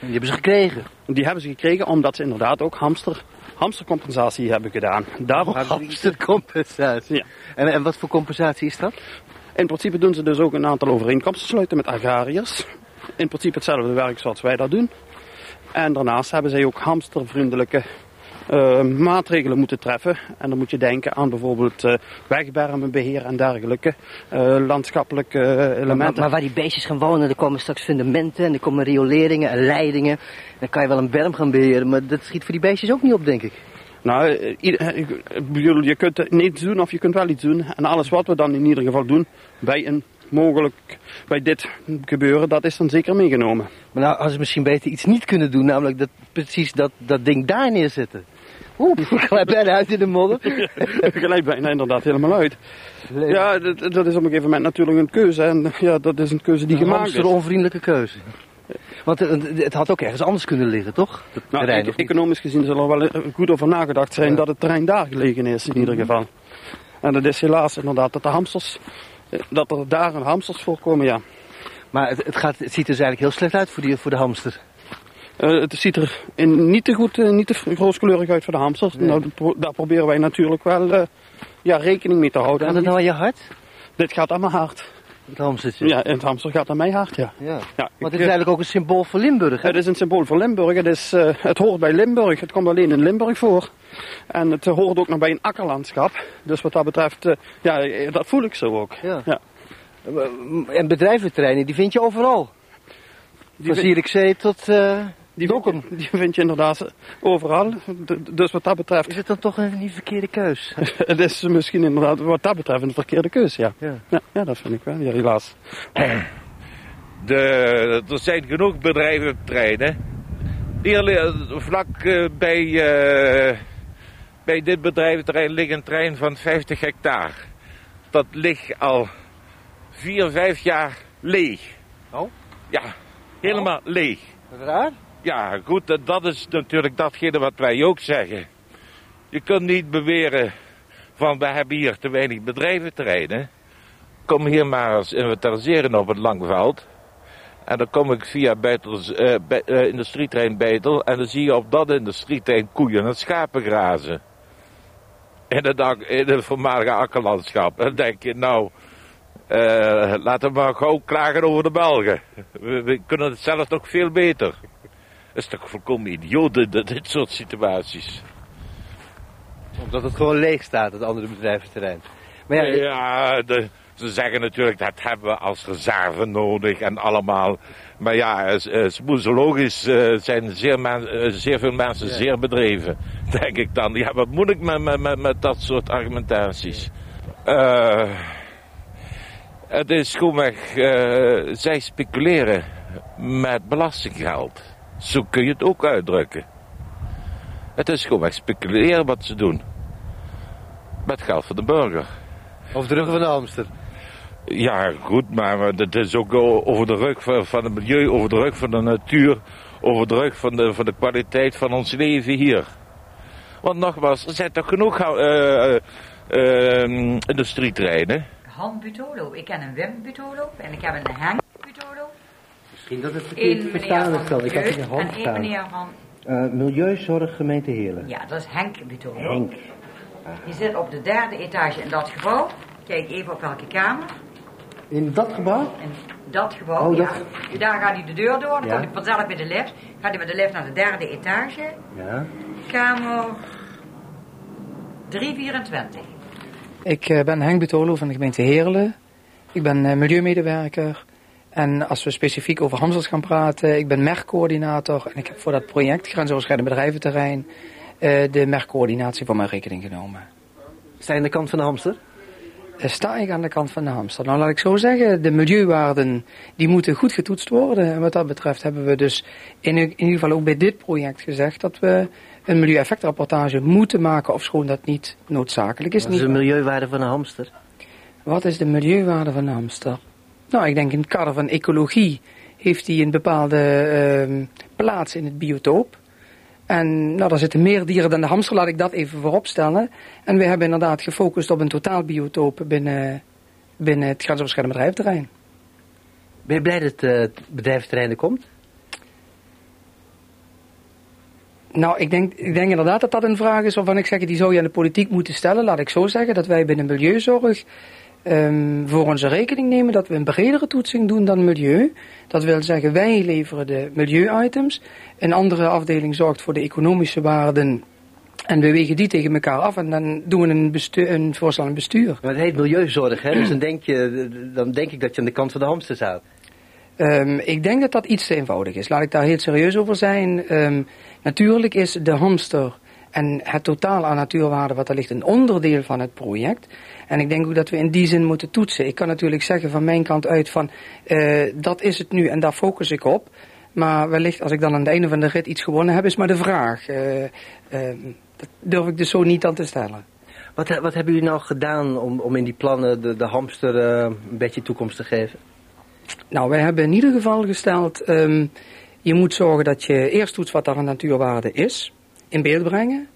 Die hebben ze gekregen. Die hebben ze gekregen omdat ze inderdaad ook hamster, hamstercompensatie hebben gedaan. Daarvoor die- Hamstercompensatie. Ja. En, en wat voor compensatie is dat? In principe doen ze dus ook een aantal overeenkomsten sluiten met agrariërs. In principe hetzelfde werk zoals wij dat doen. En daarnaast hebben zij ook hamstervriendelijke eh, maatregelen moeten treffen. En dan moet je denken aan bijvoorbeeld eh wegbermenbeheer en dergelijke eh, landschappelijke eh, Maar, elementen. maar waar die beestjes gaan wonen, er komen straks fundamenten en er komen rioleringen en leidingen. Dan kan je wel een berm gaan beheren, maar dat schiet voor die beestjes ook niet op, denk ik. Nou, je kunt niets doen of je kunt wel iets doen. En alles wat we dan in ieder geval doen bij een mogelijk, bij dit gebeuren, dat is dan zeker meegenomen. Maar nou, als ze misschien beter iets niet kunnen doen, namelijk dat, precies dat, dat ding daar neerzetten. Oeh, ik ga bijna uit in de modder. Gelijk bijna inderdaad helemaal uit. Ja, dat, dat is op een gegeven moment natuurlijk een keuze. En ja, dat is een keuze die Een gemaakt is. hamsteronvriendelijke keuze. Want eh, het had ook ergens anders kunnen liggen, toch? Nou, terrein, e- economisch gezien zal er wel eh, goed over nagedacht zijn dat het terrein daar gelegen is in ieder geval. En dat is helaas inderdaad dat de hamsters, eh, dat er daar een hamsters voorkomen, ja. Maar het, het, gaat, het ziet er dus eigenlijk heel slecht uit voor, die, voor de hamster. Eh, het ziet er in, niet te goed, eh, niet te rooskleurig uit voor de hamsters. Nou, daar proberen wij natuurlijk wel eh, ja, rekening mee te houden. Gaat En het nou aan je hart? Dit gaat aan mijn hart. Het hamstertje? Ja, en het hamster gaat aan mijn hart, ja. Ja. ja Want ik, het is eigenlijk ook een symbool voor Limburg. Hè? Het is een symbool voor Limburg. Het, is, het hoort bij Limburg. Het komt alleen in Limburg voor. En het hoort ook nog bij een akkerlandschap. Dus wat dat betreft, ja, dat voel ik zo ook. Ja. Ja. En bedrijventerreinen, die vind je overal. Die Van Zierikzee tot Die vind, je, die vind je inderdaad overal. Dus wat dat betreft, Is het dan toch een niet verkeerde keus? het is misschien inderdaad wat dat betreft een verkeerde keuze, ja. Ja. Ja, ja dat vind ik wel, ja, helaas. De, er zijn genoeg bedrijventerreinen. Hier li- vlak eh, bij, eh, bij dit bedrijventerrein ligt een terrein van 50 hectare. Dat ligt al vier, vijf jaar leeg. Oh? Ja, helemaal leeg. Raar? Ja, goed, dat- is natuurlijk datgene wat wij ook zeggen. Je kunt niet beweren van we hebben hier te weinig bedrijventerreinen. Kom hier maar eens inventariseren op het Langveld. En dan kom ik via Beitels, Be- eh, industrieterrein Beitel. En dan zie je op dat industrieterrein koeien en schapen grazen. In het, in het voormalige akkerlandschap. En dan denk je, nou, eh, laten we maar gauw klagen over de Belgen. We, we kunnen het zelf toch veel beter. Dat is toch volkomen idioot, dit, dit- soort situaties. Omdat het gewoon leeg staat, het andere bedrijventerrein. Maar ja, Ja, de- ze zeggen natuurlijk dat hebben we als reserve nodig en allemaal. Maar ja, uh, smoesologisch eh, zijn zeer, men- eh, zeer veel mensen zeer bedreven, denk ik dan. Ja, wat moet ik met, met, met, dat soort argumentaties? Eh, het is gewoonweg, eh zij speculeren met belastinggeld. Zo kun je het ook uitdrukken. Het is gewoonweg speculeren wat ze doen. Met geld van de burger. Over de rug van de hamster. Ja, goed, maar dat is ook over de rug van, het milieu, over de rug van de natuur, over de rug van de, van de kwaliteit van ons leven hier. Want nogmaals, er zijn toch genoeg eh, eh, eh, industrietreinen. Han Butolo. Ik ken een Wim Butolo en ik heb een Henk Butolo. Misschien dat het verkeerd verstaan is dan. Ik had in de Milieu hand en staan. meneer van... Eh, Milieuzorg gemeente Heerlen. Ja, dat is Henk Butolo. Henk. Die zit op de derde etage in dat gebouw. Kijk even op welke kamer. In dat gebouw? In dat gebouw, Oh, ja. dat- Daar gaat hij de deur door, dan Ja. komt hij vanzelf met de lift. Gaat hij met de lift naar de derde etage. Ja. Kamer 324. Ik eh, ben Henk Butolo van de gemeente Heerlen. Ik ben eh, milieumedewerker. En als we specifiek over hamsters gaan praten, ik ben merkcoördinator. En ik heb voor dat project Grensoverschrijdend Bedrijventerrein eh, de merkcoördinatie voor mijn rekening genomen. Sta je aan de kant van de hamster? Eh, sta ik aan de kant van de hamster? Nou, laat ik zo zeggen, de milieuwaarden die moeten goed getoetst worden. En wat dat betreft hebben we dus in, in ieder geval ook bij dit project gezegd dat we een milieueffectrapportage moeten maken, ofschoon dat niet noodzakelijk is. Wat is de milieuwaarde van een hamster? Wat is de milieuwaarde van de hamster? Nou, ik denk in het kader van ecologie heeft hij een bepaalde ehm, plaats in het biotoop. En nou, daar zitten meer dieren dan de hamster, laat ik dat even voorop stellen. En we hebben inderdaad gefocust op een totaalbiotoop binnen, binnen het grensoverschrijdend bedrijventerrein. Ben je blij dat eh, het bedrijventerrein er komt? Nou, ik denk, ik denk inderdaad dat dat een vraag is waarvan ik zeg, die zou je aan de politiek moeten stellen. Laat ik zo zeggen, dat wij binnen milieuzorg ehm, voor onze rekening nemen dat we een bredere toetsing doen dan milieu. Dat wil zeggen, wij leveren de milieu-items. Een andere afdeling zorgt voor de economische waarden. En we wegen die tegen elkaar af en dan doen we een, bestuur, een voorstel aan bestuur. Maar het heet milieuzorg, hè? Dus dan denk, je, dan denk ik dat je aan de kant van de hamster staat. Ehm, ik denk dat dat iets te eenvoudig is. Laat ik daar heel serieus over zijn. Ehm, natuurlijk is de hamster en het totaal aan natuurwaarde wat er ligt een onderdeel van het project. En ik denk ook dat we in die zin moeten toetsen. Ik kan natuurlijk zeggen van mijn kant uit van eh, dat is het nu en daar focus ik op. Maar wellicht als ik dan aan het einde van de rit iets gewonnen heb, is maar de vraag. Eh, ehm, dat durf ik dus zo niet aan te stellen. Wat, wat hebben jullie nou gedaan om, om in die plannen de, de hamster eh, een beetje toekomst te geven? Nou, wij hebben in ieder geval gesteld, ehm, je moet zorgen dat je eerst doet wat daar een natuurwaarde is, in beeld brengen.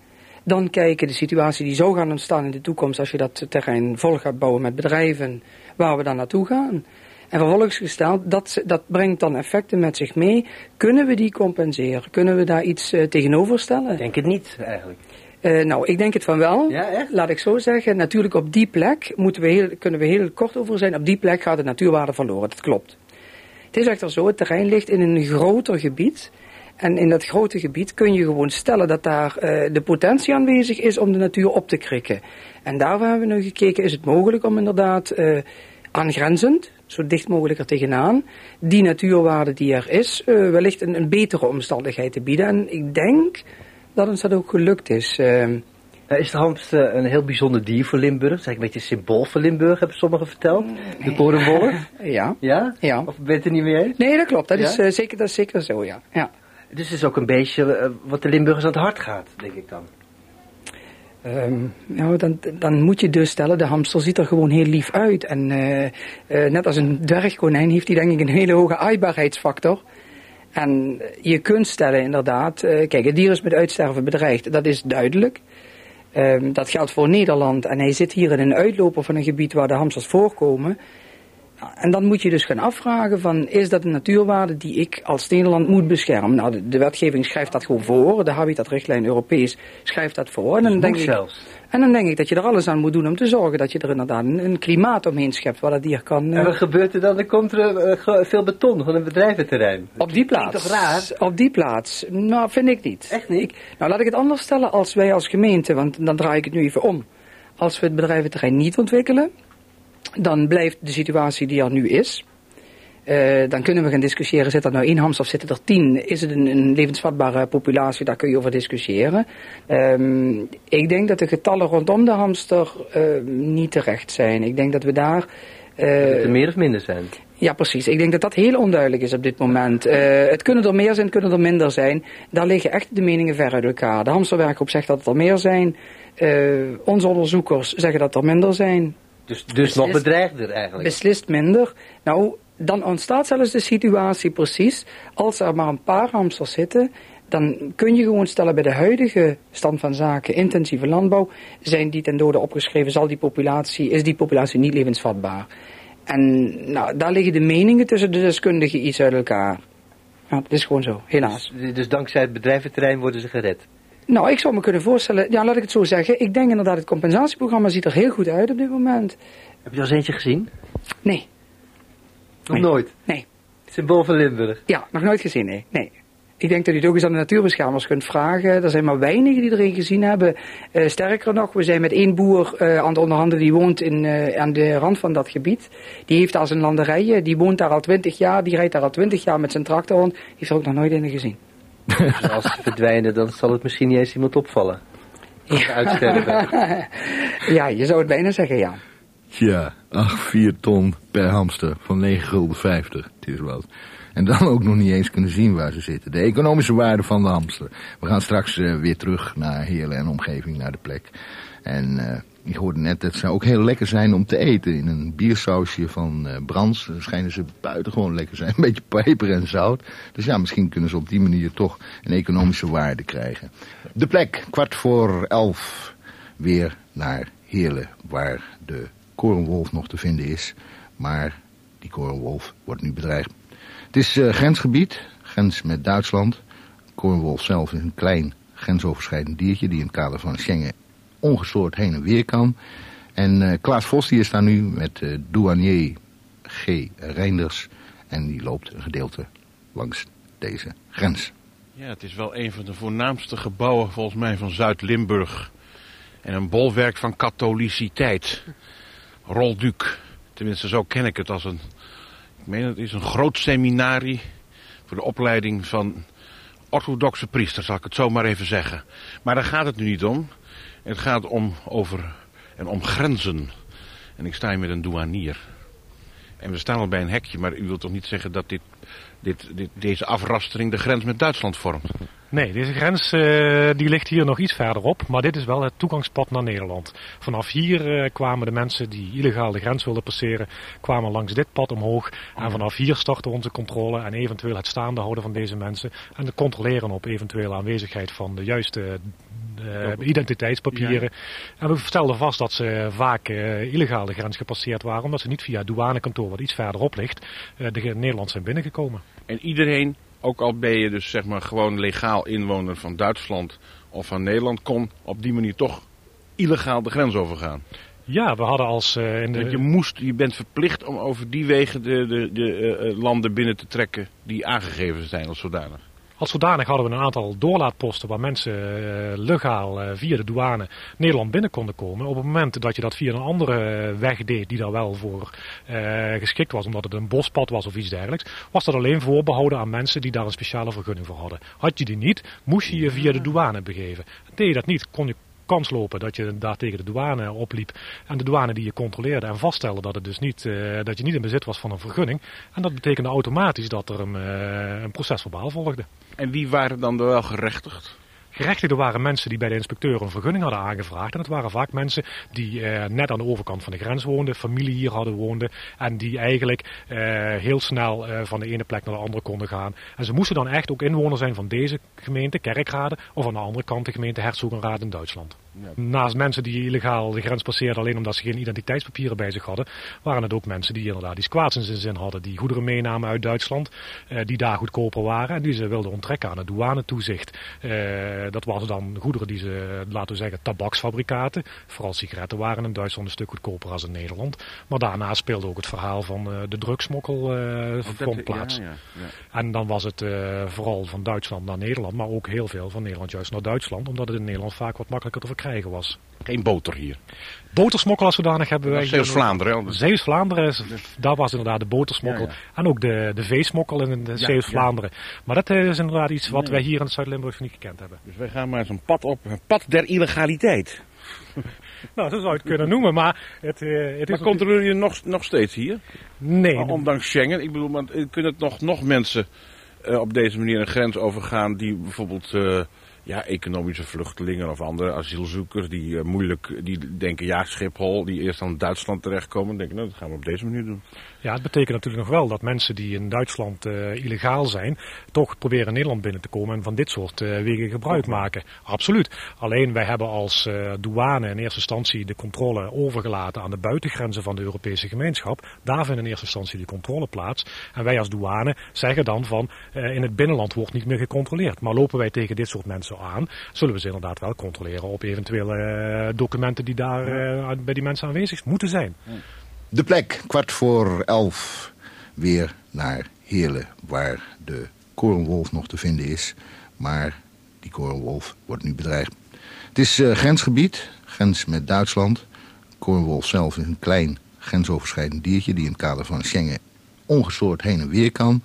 Dan kijken de situatie die zou gaan ontstaan in de toekomst als je dat terrein vol gaat bouwen met bedrijven, waar we dan naartoe gaan. En vervolgens gesteld, dat, dat brengt dan effecten met zich mee. Kunnen we die compenseren? Kunnen we daar iets eh, tegenover stellen? Ik denk het niet, eigenlijk. Eh, nou, ik denk het van wel. Ja, echt? Laat ik zo zeggen. Natuurlijk op die plek moeten we heel, kunnen we heel kort over zijn. Op die plek gaat de natuurwaarde verloren. Dat klopt. Het is echter zo, het terrein ligt in een groter gebied. En in dat grote gebied kun je gewoon stellen dat daar eh, de potentie aanwezig is om de natuur op te krikken. En daarvoor hebben we nu gekeken, is het mogelijk om inderdaad eh, aangrenzend, zo dicht mogelijk er tegenaan, die natuurwaarde die er is, eh, wellicht een, een betere omstandigheid te bieden. En ik denk dat ons dat ook gelukt is. Is de hamster een heel bijzonder dier voor Limburg? Eigenlijk een beetje een symbool voor Limburg, hebben sommigen verteld. De korenwolf. ja. Ja? Ja. Of je het er niet mee eens? Nee, dat klopt. Dat, Ja? is, zeker, dat is zeker zo, ja. ja. Dus het is ook een beetje eh, wat de Limburgers aan het hart gaat, denk ik dan. Nou, dan, dan moet je dus stellen, de hamster ziet er gewoon heel lief uit. En eh, eh, net als een dwergkonijn heeft hij denk ik een hele hoge aaibaarheidsfactor. En je kunt stellen inderdaad, kijk, het dier is met uitsterven bedreigd, dat is duidelijk. Ehm, dat geldt voor Nederland en hij zit hier in een uitloper van een gebied waar de hamsters voorkomen. En dan moet je dus gaan afvragen van, is dat een natuurwaarde die ik als Nederland moet beschermen? Nou, de, de wetgeving schrijft dat gewoon voor, de habitatrichtlijn Europees schrijft dat voor. En dan, denk ik, zelfs. en dan denk ik dat je er alles aan moet doen om te zorgen dat je er inderdaad een, een klimaat omheen schept waar dat dier kan... En eh, wat gebeurt er dan? Er komt er eh, veel beton van een bedrijventerrein. Op die plaats. toch raar? Op die plaats. Nou, vind ik niet. Echt niet? nou, laat ik het anders stellen als wij als gemeente, want dan draai ik het nu even om. Als we het bedrijventerrein niet ontwikkelen, dan blijft de situatie die er nu is. Eh, dan kunnen we gaan discussiëren, zit er nou één hamster of zitten er tien? Is het een, een levensvatbare populatie? Daar kun je over discussiëren. Ehm, ik denk dat de getallen rondom de hamster eh, niet terecht zijn. Ik denk dat we daar... eh, Dat er meer of minder zijn. ja, precies. Ik denk dat dat heel onduidelijk is op dit moment. Eh, het kunnen er meer zijn, het kunnen er minder zijn. Daar liggen echt de meningen ver uit elkaar. De hamsterwerkgroep zegt dat het er meer zijn. Onze onderzoekers zeggen dat er minder zijn. Dus, dus nog bedreigder eigenlijk. Beslist minder. Nou, dan ontstaat zelfs de situatie precies. Als er maar een paar hamsters zitten, dan kun je gewoon stellen bij de huidige stand van zaken, intensieve landbouw, zijn die ten dode opgeschreven, zal die populatie, is die populatie niet levensvatbaar. En nou, daar liggen de meningen tussen de deskundigen iets uit elkaar. Ja, dat is gewoon zo, helaas. Dus, dus dankzij het bedrijventerrein worden ze gered. Nou, ik zou me kunnen voorstellen, ja, laat ik het zo zeggen. Ik denk inderdaad, het compensatieprogramma ziet er heel goed uit op dit moment. Heb je er eens eentje gezien? Nee. Nog nooit? Nee. Symbool van Limburg. Ja, nog nooit gezien, nee. nee. Ik denk dat u het ook eens aan de natuurbeschermers kunt vragen. Er zijn maar weinigen die erin gezien hebben. Eh, sterker nog, we zijn met één boer eh, aan het onderhandelen die woont in, eh, aan de rand van dat gebied. Die heeft daar zijn landerijen, die woont daar al twintig jaar, die rijdt daar al twintig jaar met zijn tractor rond. Die heeft er ook nog nooit in gezien. Dus als ze verdwijnen, dan zal het misschien niet eens iemand opvallen. Ja. Uitsterven. ja, je zou het bijna zeggen, ja. Tja, ach, 4 ton per hamster van 9,50 gulden. Het is wat. En dan ook nog niet eens kunnen zien waar ze zitten. De economische waarde van de hamster. We gaan straks uh, weer terug naar Heerlen en omgeving, naar de plek. En uh, ik hoorde net dat ze ook heel lekker zijn om te eten. In een biersausje van uh, Brands Dan schijnen ze buitengewoon lekker zijn. Een beetje peper en zout. Dus ja, misschien kunnen ze op die manier toch een economische waarde krijgen. De plek, kwart voor elf, weer naar Heerlen, waar de korenwolf nog te vinden is. Maar die korenwolf wordt nu bedreigd. Het is uh, grensgebied, grens met Duitsland. Korenwolf zelf is een klein grensoverschrijdend diertje die in het kader van Schengen ongestoord heen en weer kan. En uh, Klaas Vos die is daar nu met uh, douanier G. Reinders en die loopt een gedeelte langs deze grens. Ja, het is wel een van de voornaamste gebouwen volgens mij van Zuid-Limburg. En een bolwerk van katholiciteit. Rolduc. Tenminste, zo ken ik het als een... Ik meen het is een groot seminarie voor de opleiding van orthodoxe priesters, zal ik het zo maar even zeggen. Maar daar gaat het nu niet om. Het gaat om over en om grenzen. En ik sta hier met een douanier. En we staan al bij een hekje, maar u wilt toch niet zeggen dat dit, dit, dit, deze afrastering de grens met Duitsland vormt? Nee, deze grens uh, die ligt hier nog iets verderop, maar dit is wel het toegangspad naar Nederland. Vanaf hier uh, kwamen de mensen die illegaal de grens wilden passeren, kwamen langs dit pad omhoog. En vanaf hier starten we onze controle en eventueel het staande houden van deze mensen. En het controleren op eventuele aanwezigheid van de juiste uh, identiteitspapieren. Ja. En we stelden vast dat ze vaak illegaal de grens gepasseerd waren, omdat ze niet via het douanekantoor, wat iets verderop ligt, de Nederland zijn binnengekomen. En iedereen ook al ben je dus zeg maar gewoon legaal inwoner van Duitsland of van Nederland, kon op die manier toch illegaal de grens overgaan. Ja, we hadden als... Uh, in de... je, moest, je bent verplicht om over die wegen de, de, de uh, landen binnen te trekken die aangegeven zijn als zodanig. Als zodanig hadden we een aantal doorlaatposten waar mensen uh, legaal uh, via de douane Nederland binnen konden komen. Op het moment dat je dat via een andere weg deed die daar wel voor geschikt was, omdat het een bospad was of iets dergelijks, was dat alleen voorbehouden aan mensen die daar een speciale vergunning voor hadden. Had je die niet, moest je je via de douane begeven. Deed je dat niet, kon je kans lopen dat je daar tegen de douane opliep. En de douane die je controleerde en vaststelde dat, het dus niet, uh, dat je niet in bezit was van een vergunning. En dat betekende automatisch dat er een, uh, een procesverbaal volgde. En wie waren dan wel gerechtigd? Gerechtigden waren mensen die bij de inspecteur een vergunning hadden aangevraagd. En het waren vaak mensen die eh, net aan de overkant van de grens woonden, familie hier hadden woonden. En die eigenlijk eh, heel snel eh, van de ene plek naar de andere konden gaan. En ze moesten dan echt ook inwoner zijn van deze gemeente, Kerkrade, of aan de andere kant de gemeente Herzogenraad in Duitsland. Naast mensen die illegaal de grens passeerden alleen omdat ze geen identiteitspapieren bij zich hadden, waren het ook mensen die inderdaad iets kwaads in zijn zin hadden. Die goederen meenamen uit Duitsland, eh, die daar goedkoper waren en die ze wilden onttrekken aan het douanetoezicht. Eh, dat waren dan goederen die ze, laten we zeggen, tabaksfabrikaten. Vooral sigaretten waren in Duitsland een stuk goedkoper als in Nederland. Maar daarna speelde ook het verhaal van uh, de drugsmokkel uh, vond plaats. Ja, ja, ja. En dan was het uh, vooral van Duitsland naar Nederland, maar ook heel veel van Nederland juist naar Duitsland, omdat het in Nederland vaak wat makkelijker te verkrijgen was. Geen boter hier. Botersmokkel als zodanig hebben wij. Zeeuws-Vlaanderen. Zeeuws-Vlaanderen, daar was inderdaad de botersmokkel. En ook de, de veesmokkel in de Zeeuws-Vlaanderen. Maar dat is inderdaad iets wat wij hier in Zuid-Limburg niet gekend hebben. Dus wij gaan maar eens een pad op, een pad der illegaliteit. nou, zo zou je het kunnen noemen, maar het, uh, het maar is... controleren jullie nog, nog steeds hier? Nee. Maar ondanks Schengen, ik bedoel, want, kunnen het nog, nog mensen uh, op deze manier een grens overgaan die bijvoorbeeld... Uh, ja, economische vluchtelingen of andere asielzoekers die uh, moeilijk, die denken ja, Schiphol, die eerst aan Duitsland terechtkomen, denken nou, dat gaan we op deze manier doen. Ja, het betekent natuurlijk nog wel dat mensen die in Duitsland uh, illegaal zijn, toch proberen Nederland binnen te komen en van dit soort uh, wegen gebruik maken. Absoluut. Alleen wij hebben als uh, douane in eerste instantie de controle overgelaten aan de buitengrenzen van de Europese gemeenschap. Daar vindt in eerste instantie die controle plaats. En wij als douane zeggen dan van in het binnenland wordt niet meer gecontroleerd. Maar lopen wij tegen dit soort mensen aan, zullen we ze inderdaad wel controleren op eventuele documenten die daar bij die mensen aanwezig moeten zijn. Ja. De plek, kwart voor elf, weer naar Heerlen, waar de korenwolf nog te vinden is. Maar die korenwolf wordt nu bedreigd. Het is uh, grensgebied, grens met Duitsland. Korenwolf zelf is een klein grensoverschrijdend diertje... die in het kader van Schengen ongestoord heen en weer kan.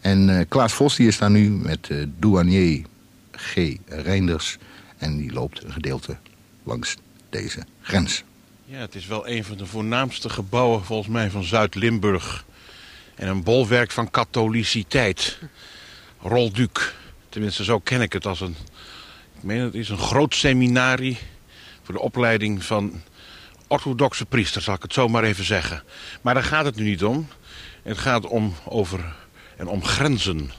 En uh, Klaas Vos die is daar nu met uh, douanier G. Reinders... en die loopt een gedeelte langs deze grens. Ja, het is wel een van de voornaamste gebouwen volgens mij van Zuid-Limburg. En een bolwerk van katholiciteit. Rolduc. Tenminste, zo ken ik het als een... Ik meen het is een groot seminarie voor de opleiding van orthodoxe priesters, zal ik het zo maar even zeggen. Maar daar gaat het nu niet om. Het gaat om over en om grenzen.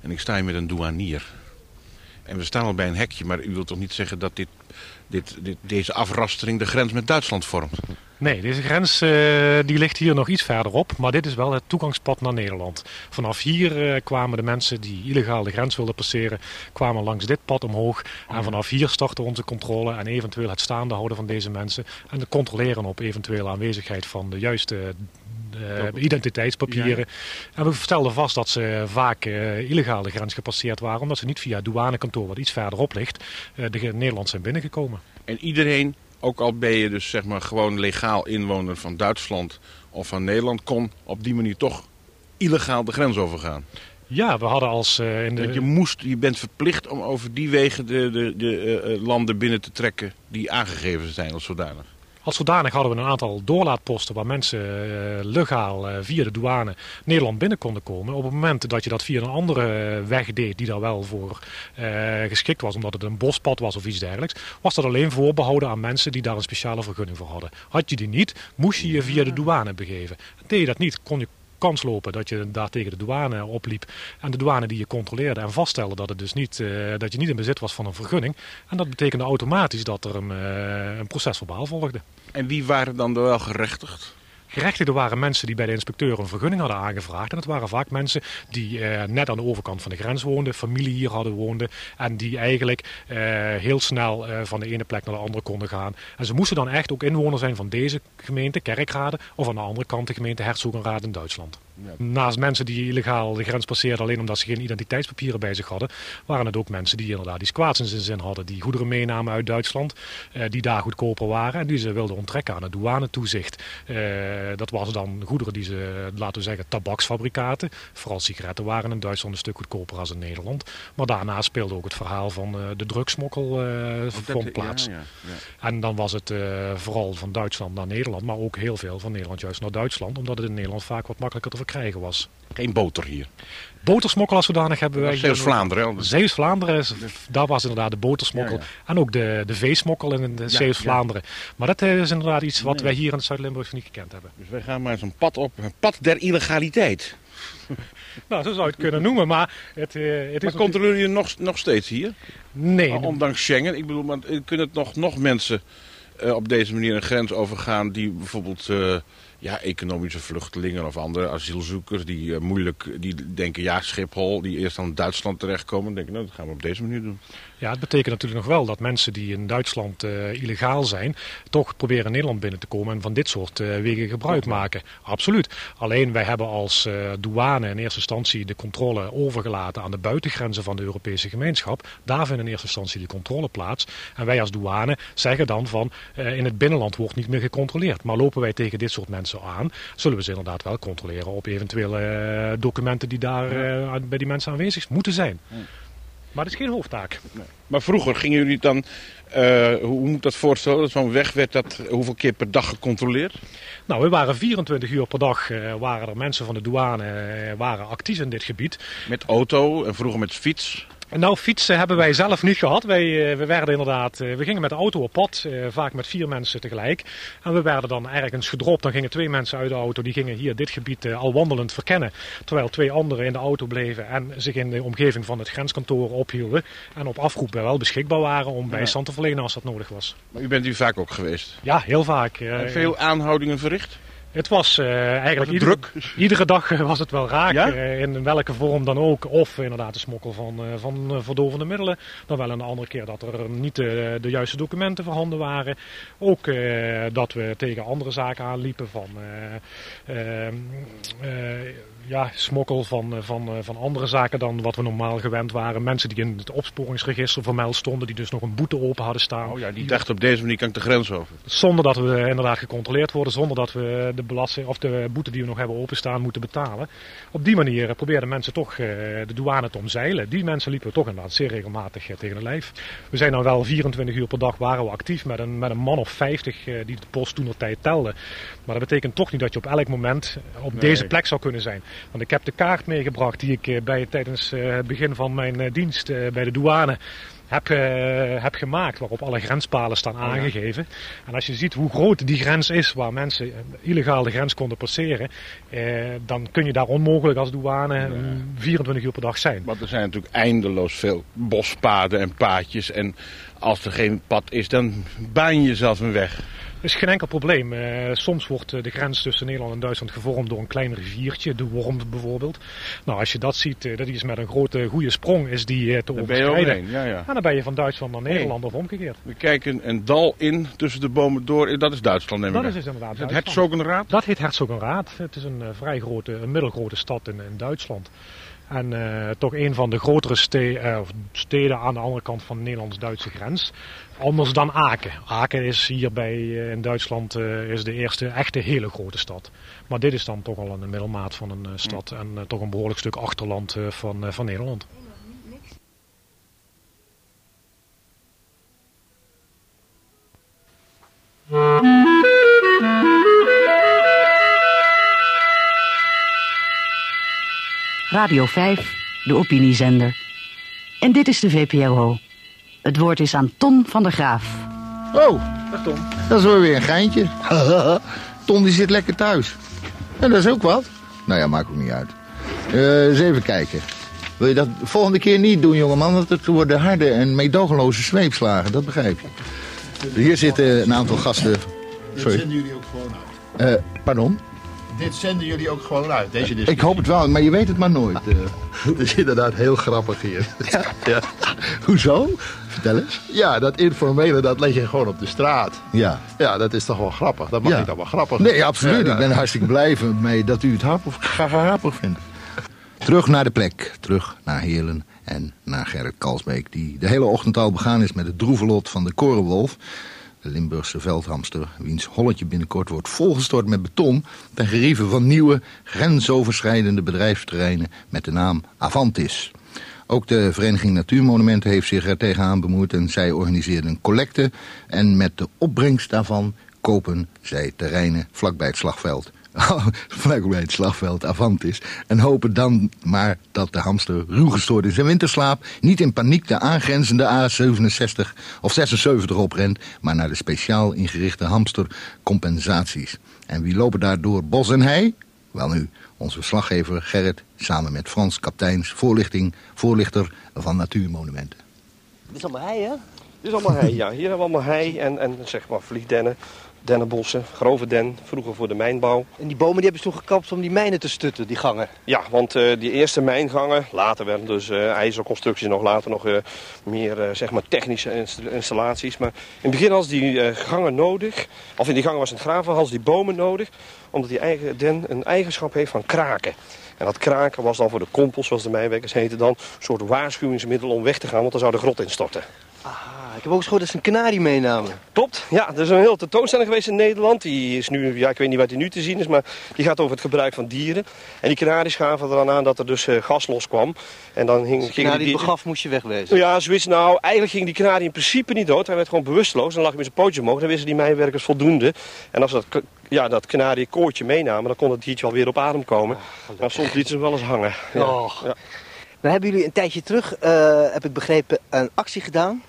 En ik sta hier met een douanier. En we staan al bij een hekje, maar u wilt toch niet zeggen dat dit, dit, dit, deze afrastering de grens met Duitsland vormt? Nee, deze grens uh, die ligt hier nog iets verderop, maar dit is wel het toegangspad naar Nederland. Vanaf hier uh, kwamen de mensen die illegaal de grens wilden passeren, kwamen langs dit pad omhoog. En vanaf hier starten onze controle en eventueel het staande houden van deze mensen. En het controleren op eventuele aanwezigheid van de juiste uh, identiteitspapieren. Ja. En we stelden vast dat ze vaak uh, illegaal de grens gepasseerd waren, omdat ze niet via het douanekantoor, wat iets verderop ligt, uh, de Nederland zijn binnengekomen. En iedereen, ook al ben je dus zeg maar gewoon legaal inwoner van Duitsland of van Nederland, kon op die manier toch illegaal de grens overgaan. Ja, we hadden als... Uh, in de... je, moest, je bent verplicht om over die wegen de, de, de uh, landen binnen te trekken die aangegeven zijn als zodanig. Als zodanig hadden we een aantal doorlaatposten waar mensen uh, legaal uh, via de douane Nederland binnen konden komen. Op het moment dat je dat via een andere weg deed die daar wel voor geschikt was, omdat het een bospad was of iets dergelijks, was dat alleen voorbehouden aan mensen die daar een speciale vergunning voor hadden. Had je die niet, moest je je via de douane begeven. Deed je dat niet, kon je kans lopen dat je daar tegen de douane opliep. En de douane die je controleerde en vaststelde dat, het dus niet, uh, dat je niet in bezit was van een vergunning. En dat betekende automatisch dat er een, uh, een procesverbaal volgde. En wie waren dan wel gerechtigd? Gerechtigden waren mensen die bij de inspecteur een vergunning hadden aangevraagd. En het waren vaak mensen die uh, net aan de overkant van de grens woonden, familie hier hadden woonden. En die eigenlijk uh, heel snel uh, van de ene plek naar de andere konden gaan. En ze moesten dan echt ook inwoner zijn van deze gemeente, Kerkrade. Of aan de andere kant de gemeente Herzogenraad in Duitsland. Ja. Naast mensen die illegaal de grens passeerden alleen omdat ze geen identiteitspapieren bij zich hadden, waren het ook mensen die inderdaad iets kwaads in zijn zin hadden. Die goederen meenamen uit Duitsland, uh, die daar goedkoper waren en die ze wilden onttrekken aan het douanetoezicht. Uh, dat was dan goederen die ze, laten we zeggen, tabaksfabrikaten. Vooral sigaretten waren in Duitsland een stuk goedkoper als in Nederland. Maar daarna speelde ook het verhaal van uh, de drugsmokkel vond plaats. Ja, ja, ja. En dan was het vooral van Duitsland naar Nederland, maar ook heel veel van Nederland juist naar Duitsland, omdat het in Nederland vaak wat makkelijker te verkrijgen was. Geen boter hier. Botersmokkel als zodanig hebben wij... Zeeuws-Vlaanderen. Zeeuws-Vlaanderen, daar was inderdaad de botersmokkel. Ja, En ook de, de veesmokkel in de Ja, Zeeuws-Vlaanderen. Maar dat is inderdaad iets wat wij hier in Zuid-Limburg niet gekend hebben. Dus wij gaan maar eens een pad op. Een pad der illegaliteit. Nou, zo zou je het kunnen noemen, maar het, eh, het Maar is... controleren jullie nog, nog steeds hier? Nee. Ah, Ondanks Schengen. Ik bedoel, maar eh, kunnen het nog, nog mensen eh, op deze manier een grens overgaan die bijvoorbeeld eh, ja, economische vluchtelingen of andere asielzoekers die eh, moeilijk, die denken ja Schiphol, die eerst aan Duitsland terechtkomen, denken nou dat gaan we op deze manier doen. Ja, het betekent natuurlijk nog wel dat mensen die in Duitsland eh, illegaal zijn, toch proberen Nederland binnen te komen en van dit soort eh, wegen gebruik maken. Absoluut. Alleen wij hebben als eh, douane in eerste instantie de controle overgelaten aan de buitengrenzen van de Europese gemeenschap. Daar vindt in eerste instantie de controle plaats. En wij als douane zeggen dan van in het binnenland wordt niet meer gecontroleerd. Maar lopen wij tegen dit soort mensen aan, zullen we ze inderdaad wel controleren op eventuele documenten die daar bij die mensen aanwezig moeten zijn. Maar dat is geen hoofdtaak. Maar vroeger gingen jullie dan, eh, hoe moet ik dat voorstellen, zo'n weg werd dat hoeveel keer per dag gecontroleerd? Nou, we waren 24 uur per dag, eh, waren er mensen van de douane eh, waren actief in dit gebied. Met auto en vroeger met fiets? Nou, fietsen hebben wij zelf niet gehad. Wij, eh, we werden inderdaad, eh, we gingen met de auto op pad, eh, vaak met vier mensen tegelijk. En we werden dan ergens gedropt. Dan gingen twee mensen uit de auto, die gingen hier dit gebied al wandelend verkennen. Terwijl twee anderen in de auto bleven en zich in de omgeving van het grenskantoor ophielden. En op afroep wel beschikbaar waren om bijstand te verlenen als dat nodig was. Maar u bent hier vaak ook geweest? Ja, heel vaak. En veel aanhoudingen verricht? Het was eh, eigenlijk Was iedere, dag eh, was het wel raak. Ja? eh, in welke vorm dan ook. Of inderdaad de smokkel van, van verdovende middelen. Dan wel een andere keer dat er niet de juiste documenten voorhanden waren. Ook dat we tegen andere zaken aanliepen van ja, smokkel van, van, van andere zaken dan wat we normaal gewend waren. Mensen die in het opsporingsregister vermeld stonden, die dus nog een boete open hadden staan. Oh ja, die dachten op deze manier kan ik de grens over. Zonder dat we inderdaad gecontroleerd worden, zonder dat we de belasting of de boete die we nog hebben openstaan moeten betalen. Op die manier probeerden mensen toch eh, de douane te omzeilen. Die mensen liepen we toch inderdaad zeer regelmatig eh, tegen de lijf. We zijn nou wel 24 uur per dag waren we actief met een, met een man of 50 eh, die de post toen tijd telde. Maar dat betekent toch niet dat je op elk moment op Nee. deze plek zou kunnen zijn. Want ik heb de kaart meegebracht die ik bij, tijdens het begin van mijn dienst bij de douane heb, eh, heb gemaakt. Waarop alle grenspalen staan ja. aangegeven. En als je ziet hoe groot die grens is waar mensen eh, illegaal de grens konden passeren. eh, dan kun je daar onmogelijk als douane eh, 24 uur per dag zijn. Want er zijn natuurlijk eindeloos veel bospaden en paadjes. En als er geen pad is, dan baan je jezelf een weg. Is geen enkel probleem. Eh, soms wordt eh, de grens tussen Nederland en Duitsland gevormd door een klein riviertje, de Worm bijvoorbeeld. Nou, als je dat ziet, eh, dat is met een grote goede sprong is die te overschrijden. ja, ja. En dan ben je van Duitsland naar Nederland of omgekeerd. We kijken een dal in tussen de bomen door. Dat is Duitsland, neem ik Dat is dus inderdaad Het Duitsland. Herzogenraad? Dat heet Herzogenraad. Het is een vrij grote, een middelgrote stad in, in Duitsland. En eh, toch een van de grotere eh, steden aan de andere kant van de Nederlands-Duitse grens. Anders dan Aken. Aken is hier bij, eh, in Duitsland is de eerste echte hele grote stad. Maar dit is dan toch al een middelmaat van een stad. En toch een behoorlijk stuk achterland van, van Nederland. Radio 5, de opiniezender. En dit is de VPRO. Het woord is aan Ton van der Graaf. Oh, Dag Tom. dat is wel weer een geintje. Ton die zit lekker thuis. En dat is ook wat. Nou ja, maakt ook niet uit. Eh, eens even kijken. Wil je dat de volgende keer niet doen, jongeman? Want het worden harde en meedogenloze zweepslagen, dat begrijp je. Hier zitten een aantal gasten. Sorry. zenden jullie ook gewoon uit. Eh, pardon? Dit zenden jullie ook gewoon uit, deze discussie. Ik hoop het wel, maar je weet het maar nooit. eh. Het is inderdaad heel grappig hier. Ja. Hoezo? Vertel eens. Ja, dat informele, dat leg je gewoon op de straat. Ja. Ja, dat is toch wel grappig. Dat mag Ja. ik dan wel grappig Nee, absoluut. Ja. Ik ben hartstikke blij mee dat u het grappig, vindt. Terug naar de plek. Terug naar Heerlen en naar Gerrit Kalsbeek. Die de hele ochtend al begaan is met het droeve lot van de korenwolf. De Limburgse veldhamster, wiens holletje binnenkort wordt volgestort met beton... ten gerieve van nieuwe, grensoverschrijdende bedrijfsterreinen met de naam Avantis. Ook de Vereniging Natuurmonumenten heeft zich er tegenaan bemoeid... en zij organiseerden een collecte. En met de opbrengst daarvan kopen zij terreinen vlakbij het slagveld. vlak bij het slagveld Avantis. En hopen dan maar dat de hamster ruw gestoord in zijn winterslaap niet in paniek de aangrenzende A67 of 76 oprent, maar naar de speciaal ingerichte hamstercompensaties. En wie lopen daar door bos en hei? Wel nu, onze verslaggever Gerrit samen met Frans Kapteins, voorlichting, voorlichter van Natuurmonumenten. Dit is allemaal hei, hè? Dit is allemaal hei, ja. Hier hebben we allemaal hei en, en zeg maar vliegdennen, dennenbossen, grove den, vroeger voor de mijnbouw. En die bomen die hebben ze toen gekapt om die mijnen te stutten, die gangen. Ja, want eh, die eerste mijngangen, later werden dus eh, ijzerconstructies, nog later nog eh, meer zeg maar technische inst- installaties. Maar in het begin hadden die gangen nodig, of in die gangen was het graven, hadden die bomen nodig, omdat die eigen den een eigenschap heeft van kraken. En dat kraken was dan voor de kompels, zoals de mijnwerkers heten dan, een soort waarschuwingsmiddel om weg te gaan, want dan zou de grot instorten. Ah, ik heb ook eens gehoord dat ze een kanarie meenamen. Klopt, ja. Er is een hele tentoonstelling geweest in Nederland. Die is nu, ja, ik weet niet wat die nu te zien is, maar die gaat over het gebruik van dieren. En die kanaries gaven eraan aan dat er dus eh, gas loskwam. En dan hing, kanarie die begaf, moest je wegwezen. Ja, zoiets. Nou, eigenlijk ging die kanarie in principe niet dood. Hij werd gewoon bewusteloos. Dan lag hij met zijn pootje omhoog. Dan wisten die mijnwerkers voldoende. En als ze dat, ja, dat kanarie koortje meenamen, dan kon het diertje alweer op adem komen. maar soms lieten ze hem wel eens hangen. Ja. Dan hebben jullie een tijdje terug, eh, heb ik begrepen, een actie gedaan.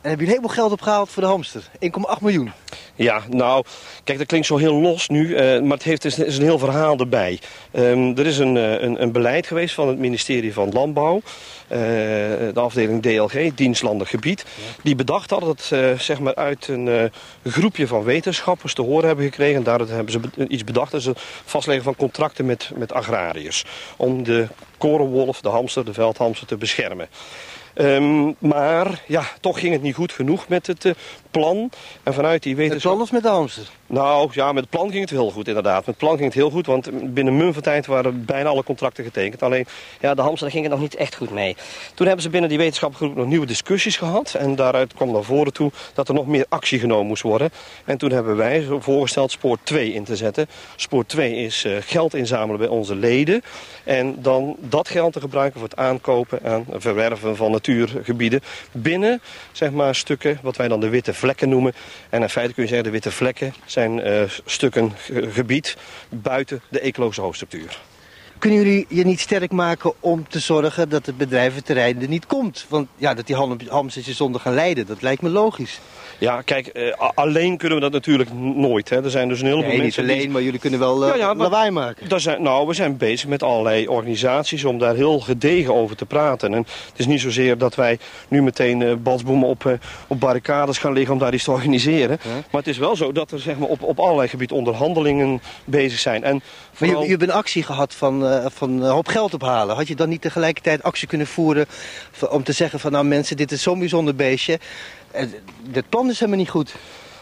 En hebben een heleboel geld opgehaald voor de hamster. 1,8 miljoen. Ja, nou, kijk, dat klinkt zo heel los nu, eh, maar het heeft, is, een heel verhaal erbij. Ehm, er is een, eh, een, een beleid geweest van het ministerie van Landbouw, eh, de afdeling DLG, dienstlandig gebied, die bedacht hadden dat eh, zeg maar uit een groepje van wetenschappers te horen hebben gekregen. En daaruit hebben ze iets bedacht, dat is het vastleggen van contracten met, met agrariërs. Om de korenwolf, de hamster, de veldhamster te beschermen. Ehm, maar ja, toch ging het niet goed genoeg met het eh, plan. En vanuit die wetenschap... plan of met de hamster? Nou ja, met het plan ging het heel goed inderdaad. Met het plan ging het heel goed, want binnen mum van tijd waren bijna alle contracten getekend. Alleen Ja, de hamster daar ging het nog niet echt goed mee. Toen hebben ze binnen die wetenschapgroep nog nieuwe discussies gehad. En daaruit kwam naar voren toe dat er nog meer actie genomen moest worden. En toen hebben wij voorgesteld spoor 2 in te zetten. Spoor 2 is eh, geld inzamelen bij onze leden. En dan dat geld te gebruiken voor het aankopen en verwerven van natuurgebieden. Binnen zeg maar stukken wat wij dan de witte vlekken noemen. En in feite kun je zeggen de witte vlekken zijn eh, stukken ge- gebied buiten de ecologische hoofdstructuur. Kunnen jullie je niet sterk maken om te zorgen dat het bedrijventerrein er niet komt? Want ja, dat die ham- hamstertjes zonder gaan lijden, dat lijkt me logisch. Ja, kijk, eh, alleen kunnen we dat natuurlijk nooit. Hè. Er zijn dus een heleboel Nee, niet mensen alleen, die... maar jullie kunnen wel eh, maar lawaai maken. Daar zijn, nou, we zijn bezig met allerlei organisaties om daar heel gedegen over te praten. En het is niet zozeer dat wij nu meteen balsboemen op, eh, op barricades gaan liggen om daar iets te organiseren. Maar het is wel zo dat er zeg maar, op, op allerlei gebieden onderhandelingen bezig zijn. En Maar vooral- je, je hebt een actie gehad van, van een hoop geld ophalen. Had je dan niet tegelijkertijd actie kunnen voeren om te zeggen van nou mensen, dit is zo'n bijzonder beestje. Eh, dit plan is helemaal niet goed.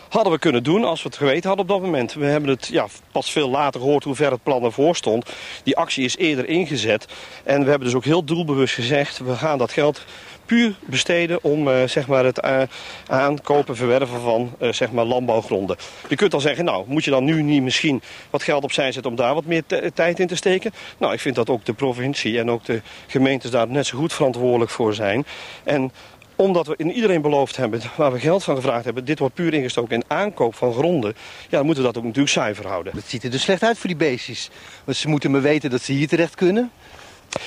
Hadden we kunnen doen als we het geweten hadden op dat moment. We hebben het ja, pas veel later gehoord hoe ver het plan ervoor stond. Die actie is eerder ingezet. En we hebben dus ook heel doelbewust gezegd... we gaan dat geld puur besteden om eh, zeg maar het eh, aankopen, verwerven van zeg maar landbouwgronden. Je kunt dan zeggen, nou moet je dan nu niet misschien wat geld opzij zetten om daar wat meer tijd in te steken? Nou, ik vind dat ook de provincie en ook de gemeentes daar net zo goed verantwoordelijk voor zijn. En omdat we in iedereen beloofd hebben, waar we geld van gevraagd hebben, dit wordt puur ingestoken in aankoop van gronden. Ja, dan moeten we dat ook natuurlijk zuiver houden. Het ziet er dus slecht uit voor die beestjes. Want ze moeten maar weten dat ze hier terecht kunnen.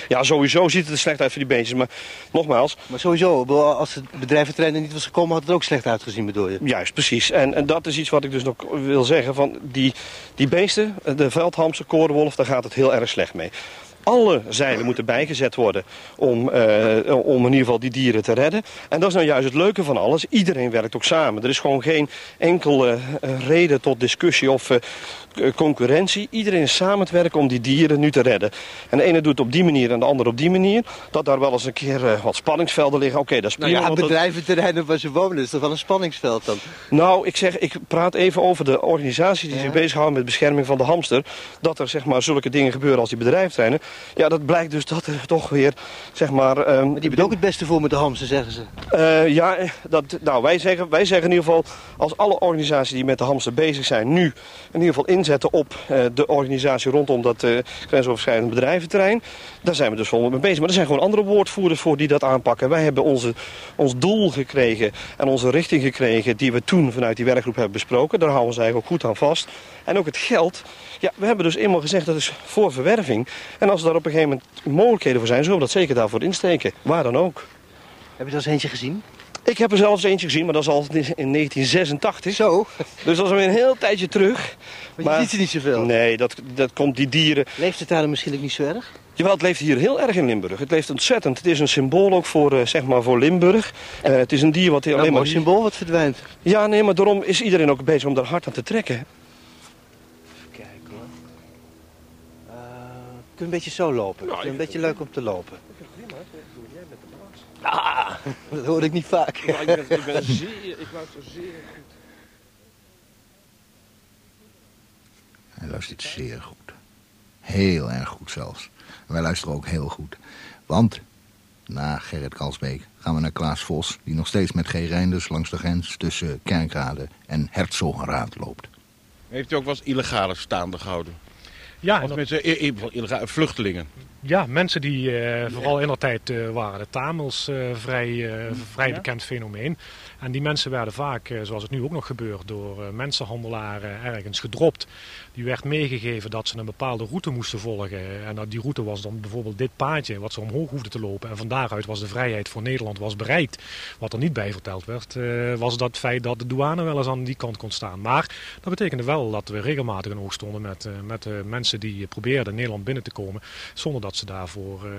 Ja, sowieso ziet het er slecht uit voor die beestjes. Maar nogmaals... Maar sowieso, als het bedrijventerrein er niet was gekomen, had het er ook slecht uitgezien, bedoel je? Juist, precies. En, en dat is iets wat ik dus nog wil zeggen. Van die, die beesten, de veldhamster, korenwolf, daar gaat het heel erg slecht mee. Alle zeilen moeten bijgezet worden om, eh, om in ieder geval die dieren te redden. En dat is nou juist het leuke van alles. Iedereen werkt ook samen. Er is gewoon geen enkele eh, reden tot discussie of eh, concurrentie. Iedereen is samen het werken om die dieren nu te redden. En de ene doet het op die manier en de ander op die manier. Dat daar wel eens een keer eh, wat spanningsvelden liggen. Oké, dat is Nou prima. ja, want dat- bedrijventerreinen waar ze wonen is toch wel een spanningsveld dan? nou, ik zeg, ik praat even over de organisaties die zich bezighouden met bescherming van de hamster. Dat er zeg maar zulke dingen gebeuren als die bedrijfsterreinen. Ja, dat blijkt dus dat er toch weer, zeg maar... ehm, Die hebben ook het beste voor met de hamster, zeggen ze. eh, ja, eh, dat, nou, wij zeggen, wij zeggen in ieder geval, als alle organisaties die met de hamster bezig zijn, nu in ieder geval inzetten op eh, de organisatie rondom dat eh grensoverschrijdend bedrijventerrein, daar zijn we dus volop mee bezig. Maar er zijn gewoon andere woordvoerders voor die dat aanpakken. Wij hebben onze, ons doel gekregen en onze richting gekregen die we toen vanuit die werkgroep hebben besproken. Daar houden we ons eigenlijk ook goed aan vast. En ook het geld Ja, we hebben dus eenmaal gezegd dat is voor verwerving. En als er daar op een gegeven moment mogelijkheden voor zijn, zullen we dat zeker daarvoor insteken. Waar dan ook. Heb je er eens eentje gezien? Ik heb er zelfs eentje gezien, maar dat is al in 1986. Zo? Dus dat is alweer een heel tijdje terug. Maar je ziet ze niet zoveel. Nee, dat, dat komt die dieren... Leeft het daar dan misschien ook niet zo erg? Jawel, het leeft hier heel erg in Limburg. Het leeft ontzettend. Het is een symbool ook voor, eh, zeg maar voor Limburg. Eh, het is een dier wat hier Een alleen maar... mooi symbool wat verdwijnt. Ja, nee, maar daarom is iedereen ook bezig om daar hard aan te trekken. Kijk hoor. Eh, kun je een beetje zo lopen? Nou, Vind je een beetje leuk om te lopen? Ah, dat hoor ik niet vaak. Ik ben, ik ben zeer, ik luister zeer goed. Hij luistert zeer goed. Heel erg goed zelfs. En wij luisteren ook heel goed. Want na Gerrit Kalsbeek gaan we naar Klaas Vos... die nog steeds met G. Reinders langs de grens tussen Kerkrade en Herzogenraad loopt. Heeft u ook wel eens illegale staande gehouden? Ja, Of mensen, illegale vluchtelingen? Ja, mensen die eh, vooral in de tijd eh, waren de Tamels eh, vrij, eh, vrij Ja. bekend fenomeen. En die mensen werden vaak, zoals het nu ook nog gebeurt, door mensenhandelaren ergens gedropt. Die werd meegegeven dat ze een bepaalde route moesten volgen. En dat die route was dan bijvoorbeeld dit paadje wat ze omhoog hoefden te lopen. En van daaruit was de vrijheid voor Nederland was bereikt. Wat er niet bij verteld werd, eh, was dat feit dat de douane wel eens aan die kant kon staan. Maar dat betekende wel dat we regelmatig in oog stonden met, eh, met mensen die probeerden Nederland binnen te komen. Zonder dat ze daarvoor eh,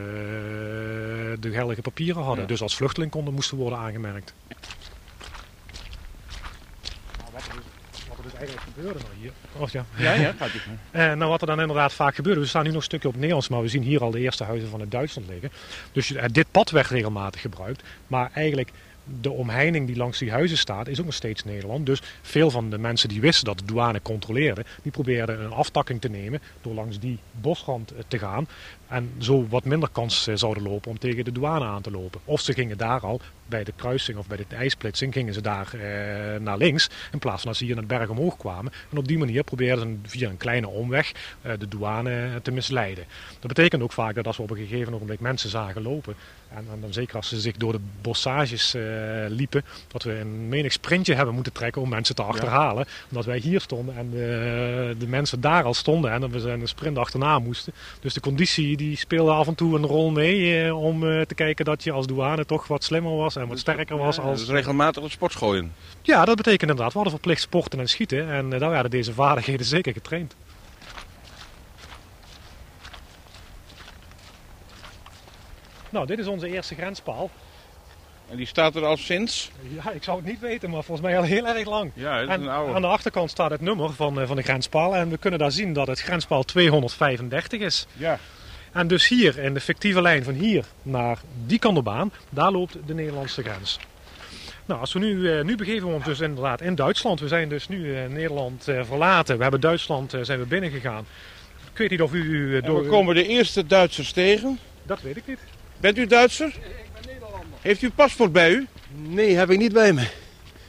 de geldige papieren hadden. Ja. Dus als vluchteling konden moesten worden aangemerkt. Wat er dus eigenlijk gebeurde nou hier. Oh, ja. Ja, ja, gaat ie. Eh, nou, wat er dan inderdaad vaak gebeurde, we staan nu nog een stukje op Nederlands, maar we zien hier al de eerste huizen van het Duitsland liggen. Dus eh, dit pad werd regelmatig gebruikt, maar eigenlijk de omheining die langs die huizen staat, is ook nog steeds Nederland. Dus veel van de mensen die wisten dat de douane controleerde, die probeerden een aftakking te nemen door langs die bosrand eh, te gaan. En zo wat minder kans eh, zouden lopen om tegen de douane aan te lopen. Of ze gingen daar al, bij de kruising of bij de ijsplitsing, gingen ze daar eh, naar links. In plaats van dat ze hier naar de berg omhoog kwamen. En op die manier probeerden ze via een kleine omweg eh, de douane te misleiden. Dat betekent ook vaak dat als we op een gegeven ogenblik mensen zagen lopen. En, dan zeker als ze zich door de bossages eh, liepen. Dat we een menig sprintje hebben moeten trekken om mensen te achterhalen. Omdat wij hier stonden en de, de mensen daar al stonden. En dat we een sprint achterna moesten. Dus de conditie die speelde af en toe een rol mee. eh, om eh, te kijken dat je als douane toch wat slimmer was en wat sterker was. Als... dus regelmatig op sport gooien. Ja, dat betekent inderdaad. We hadden verplicht sporten en schieten. En eh, daar werden deze vaardigheden zeker getraind. Nou, dit is onze eerste grenspaal. En die staat er al sinds? Ja, ik zou het niet weten, maar volgens mij al heel erg lang. Ja, En een oude. aan de achterkant staat het nummer van, eh, van de grenspaal. En we kunnen daar zien dat het grenspaal 235 is. Ja. En dus hier, in de fictieve lijn van hier naar die kant op baan, daar loopt de Nederlandse grens. Nou, als we nu, eh, nu begeven we ons dus inderdaad in Duitsland. We zijn dus nu eh, Nederland verlaten. We hebben Duitsland zijn we binnengegaan. Ik weet niet of u... En we komen de eerste Duitsers tegen. Dat weet ik niet. Bent u Duitser? Ik ben Nederlander. Heeft u een paspoort bij u? Nee, heb ik niet bij me.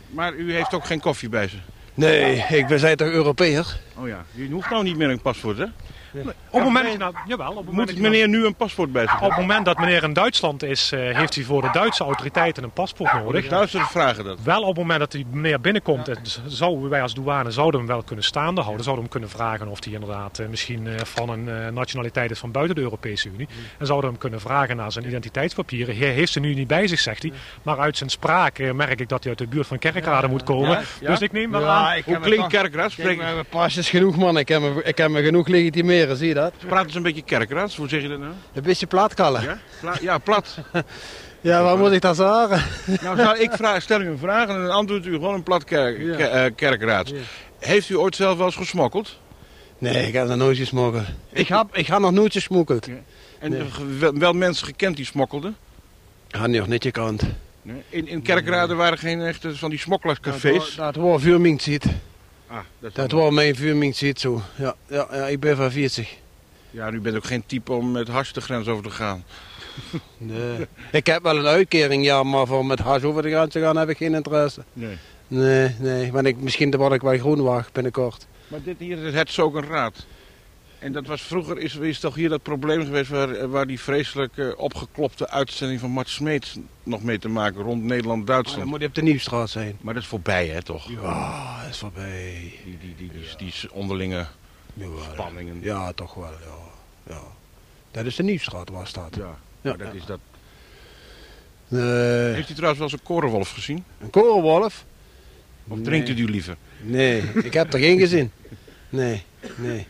Maar u heeft ook geen koffie bij zich? Nee, ik, we zijn toch Europeër? Oh ja, u hoeft nou niet meer een paspoort, hè? Op het moment, nou, jawel, op het moment Moet dat meneer nu een paspoort bij zich Op het moment dat meneer in Duitsland is, eh, heeft hij voor de Duitse autoriteiten een paspoort nodig. De Duitsers vragen dat. Wel op het moment dat die meneer binnenkomt, eh, zouden wij als douane zouden hem wel kunnen staande houden. Zouden hem kunnen vragen of hij inderdaad eh, misschien van een nationaliteit is van buiten de Europese Unie. En zouden hem kunnen vragen naar zijn identiteitspapieren. Hij heeft ze nu niet bij zich, zegt hij. Maar uit zijn spraak merk ik dat hij uit de buurt van Kerkrade moet komen. Dus ik neem wel Ja, aan. ik heb het toch- Kerkrade? Kijk, mijn pas is genoeg, man. Ik heb me, ik heb me genoeg zie je dat? Praat eens een beetje kerkraad, hoe zeg je dat nou? Een beetje plaatkallen. Ja, Pla- ja plat. Ja, wat moet ik dan zeggen? Nou, ik vraag, stel u een vraag en dan antwoordt u gewoon een plat Ja. eh, kerkraad. Heeft u ooit zelf wel eens gesmokkeld? Nee, ik heb nog nooit gesmokkeld. Ik heb, ik heb nog nooit gesmokkeld. En Nee. eh, wel, wel mensen gekend die smokkelden? Had nog niet gekant. Nee. In, in Kerkrade waren geen echte van die smokkelaarscafés. Dat, dat was vuurminkziet. Ah, dat, Dat was mijn vuurminkziet zo. Ja, ja, ja, ik ben van 40. Ja, u bent ook geen type om met hash de grens over te gaan. Nee. ik heb wel een uitkering, ja, maar voor met hash over de grens te gaan heb ik geen interesse. Nee. Nee, nee. Maar ik, misschien word ik wel groenwacht binnenkort. Maar dit hier is het Zogenraad. En dat was vroeger, is, is toch hier dat probleem geweest waar, waar die vreselijk eh, opgeklopte uitzending van Mart Smeet nog mee te maken rond Maar Nederland-Duitsland. dan moet hij op de Nieuwstraat zijn. Maar dat is voorbij hè toch? Ja, dat is voorbij. Die, die, die, die, die onderlinge spanningen. Ja, toch wel, ja. ja. Dat is de Nieuwstraat, was dat. Ja, maar dat is dat. Eh, Heeft u trouwens wel eens een korenwolf gezien? Een korenwolf? Of drinkt u die liever? Nee, ik heb er geen gezin. Nee, nee.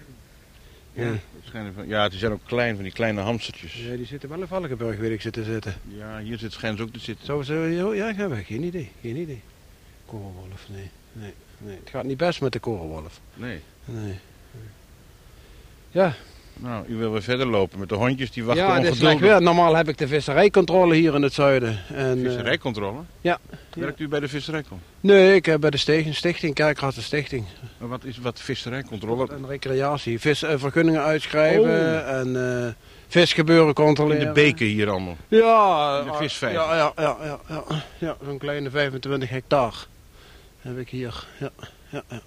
Ja, van- ja, die zijn ook klein, van die kleine hamstertjes. Ja, die zitten wel in Valkenburg, weet ik, zitten zitten. Ja, hier zit schijnen ze ook te zitten. Zo, ja, ik heb geen idee, geen idee. Korenwolf, nee, nee, nee. Het gaat niet best met de korenwolf. Nee. Nee. Ja. Nou, u wil weer verder lopen met de hondjes die wachten Ja, ongeduldig. weer. Normaal heb ik de visserijcontrole hier in het zuiden. En, eh, Visserijcontrole? ja. Werkt u bij de visserijcontrole? Nee, ik heb bij de stichting, stichting Stichting. Maar wat is wat visserijcontrole? En recreatie. Vis, eh, vergunningen uitschrijven Oh. en eh, visgebeuren In controleren. de beken hier allemaal. Ja, In de visvijver. Ja, ja, ja, ja, ja. ja zo'n kleine 25 hectare heb ik hier. Ja, ja, ja.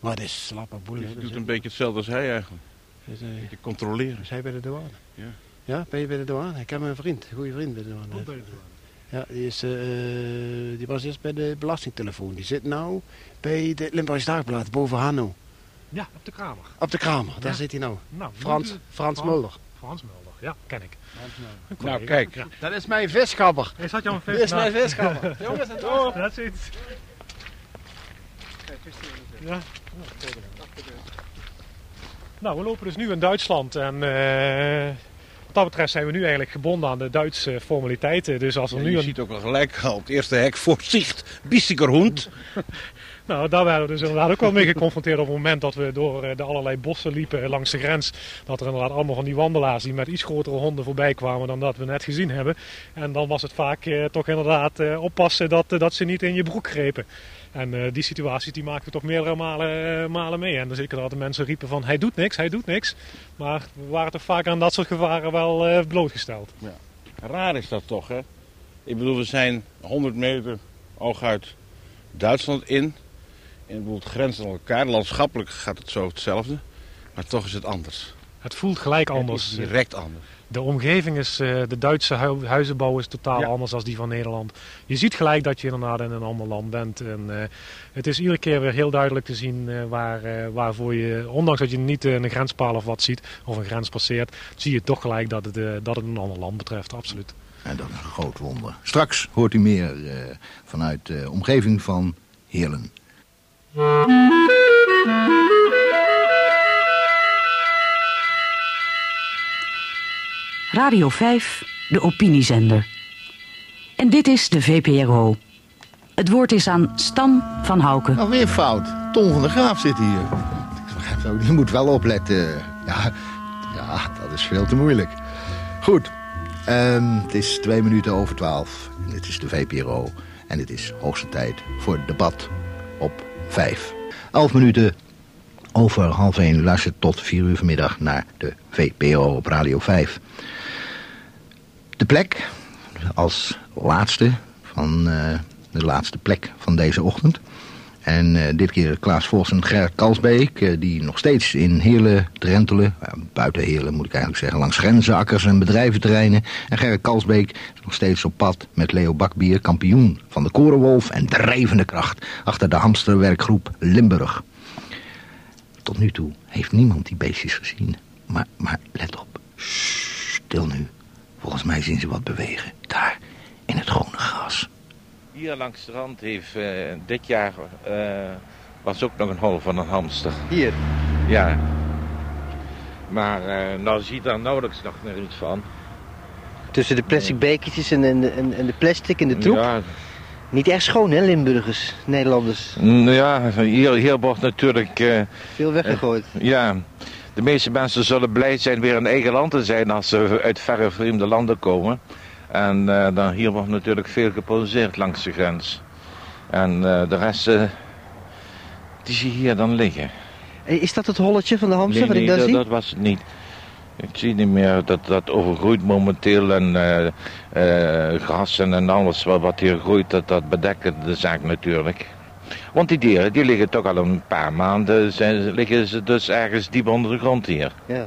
Maar het is slappe boel. Hè. doet Dus, een beetje hetzelfde als hij eigenlijk. Dus, eh, Je controleren. hij bij de douane? Ja. Ja, ben je bij de douane? Ik heb een vriend, een goede vriend bij de douane. Ja, die, is, eh, die was eerst bij de belastingtelefoon. Die zit nou bij de Limburgs Dagblad, boven Hanno. Ja, op de Kramer. Op de Kramer, daar Ja. zit hij nou. Nou, Frans, Frans Frans- Mulder. Frans Mulder, ja, ken ik. Nou, kijk. Ja. Dat is mijn viskapper. Is dat jouw vis? Dit is mijn viskapper. Jongens, het Oh, dat is iets. Ja. Nou, we lopen dus nu in Duitsland en eh, wat dat betreft zijn we nu eigenlijk gebonden aan de Duitse formaliteiten. Dus als er Ja, nu je een... ziet ook wel gelijk al het eerste hek voorzicht. Bissigerhond. Nou, daar werden we dus inderdaad ook wel mee geconfronteerd op het moment dat we door eh, de allerlei bossen liepen langs de grens. Dat er inderdaad allemaal van die wandelaars die met iets grotere honden voorbij kwamen dan dat we net gezien hebben. En dan was het vaak eh, toch inderdaad eh, oppassen dat, eh, dat ze niet in je broek grepen. En eh, die situaties die maakten we toch meerdere malen, eh, malen mee. En dan zeker dat de mensen riepen van hij doet niks, hij doet niks. Maar we waren toch vaak aan dat soort gevaren wel eh, blootgesteld. Ja. Raar is dat toch, hè? Ik bedoel, we zijn 100 meter ooguit Duitsland in. En grenzen aan elkaar. Landschappelijk gaat het zo hetzelfde. Maar toch is het anders. Het voelt gelijk Het anders. is direct anders. De omgeving is, eh, de Duitse hu- huizenbouw is totaal Ja. anders dan die van Nederland. Je ziet gelijk dat je inderdaad in een ander land bent. En, eh, het is iedere keer weer heel duidelijk te zien eh, waar, eh, waarvoor je, ondanks dat je niet een grenspaal of wat ziet, of een grens passeert, zie je toch gelijk dat het, dat het een ander land betreft, absoluut. En dat is een groot wonder. Straks hoort u meer eh, vanuit de omgeving van Heerlen. Radio 5, de opiniezender. En dit is de VPRO. Het woord is aan Stan van Houken. Nog weer fout. Ton van der Graaf zit hier. Je moet wel opletten. Ja, ja, dat is veel te moeilijk. Goed. Ehm, het is twee minuten over twaalf. En Dit is de VPRO. En het is hoogste tijd voor het debat op vijf. Elf minuten over half één. U luistert tot vier uur vanmiddag naar de VPRO op Radio 5. De plek als laatste van eh, de laatste plek van deze ochtend. En eh, dit keer Klaas Vos en Gerrit Kalsbeek, eh, die nog steeds in Heerlen, Drentelen, buiten Heerlen moet ik eigenlijk zeggen, langs grenzen, akkers en bedrijventerreinen. En Gerrit Kalsbeek is nog steeds op pad met Leo Bakbier, kampioen van de Korenwolf en drijvende kracht achter de hamsterwerkgroep Limburg. Tot nu toe heeft niemand die beestjes gezien. Maar, maar let op, stil nu. Volgens mij zien ze wat bewegen, daar, in het groene gras. Hier langs de rand heeft eh, dit jaar eh, was ook nog een hol van een hamster. Hier? Ja. Maar eh nou zie je daar nauwelijks nog meer iets van. Tussen de plastic bekertjes en, en, de- en, en de plastic en de troep. Ja, Niet echt schoon, hè, Limburgers, Nederlanders. mm, ja hier, hier wordt natuurlijk... eh, Veel weggegooid. ja, de meeste mensen zullen blij zijn weer in eigen land te zijn als ze uit verre vreemde landen komen. En eh, dan hier wordt natuurlijk veel geproduceerd langs de grens. En eh, de rest, eh, die zie je hier dan liggen. Is dat het holletje van de hamster Nee, wat nee, ik daar dat, zie? dat was het niet. Ik zie niet meer dat dat overgroeit momenteel en eh, eh, gras en, en alles wat, wat hier groeit, dat, dat bedekken de zaak natuurlijk. Want die dieren die liggen toch al een paar maanden, zijn, liggen ze dus ergens diep onder de grond hier. Ja.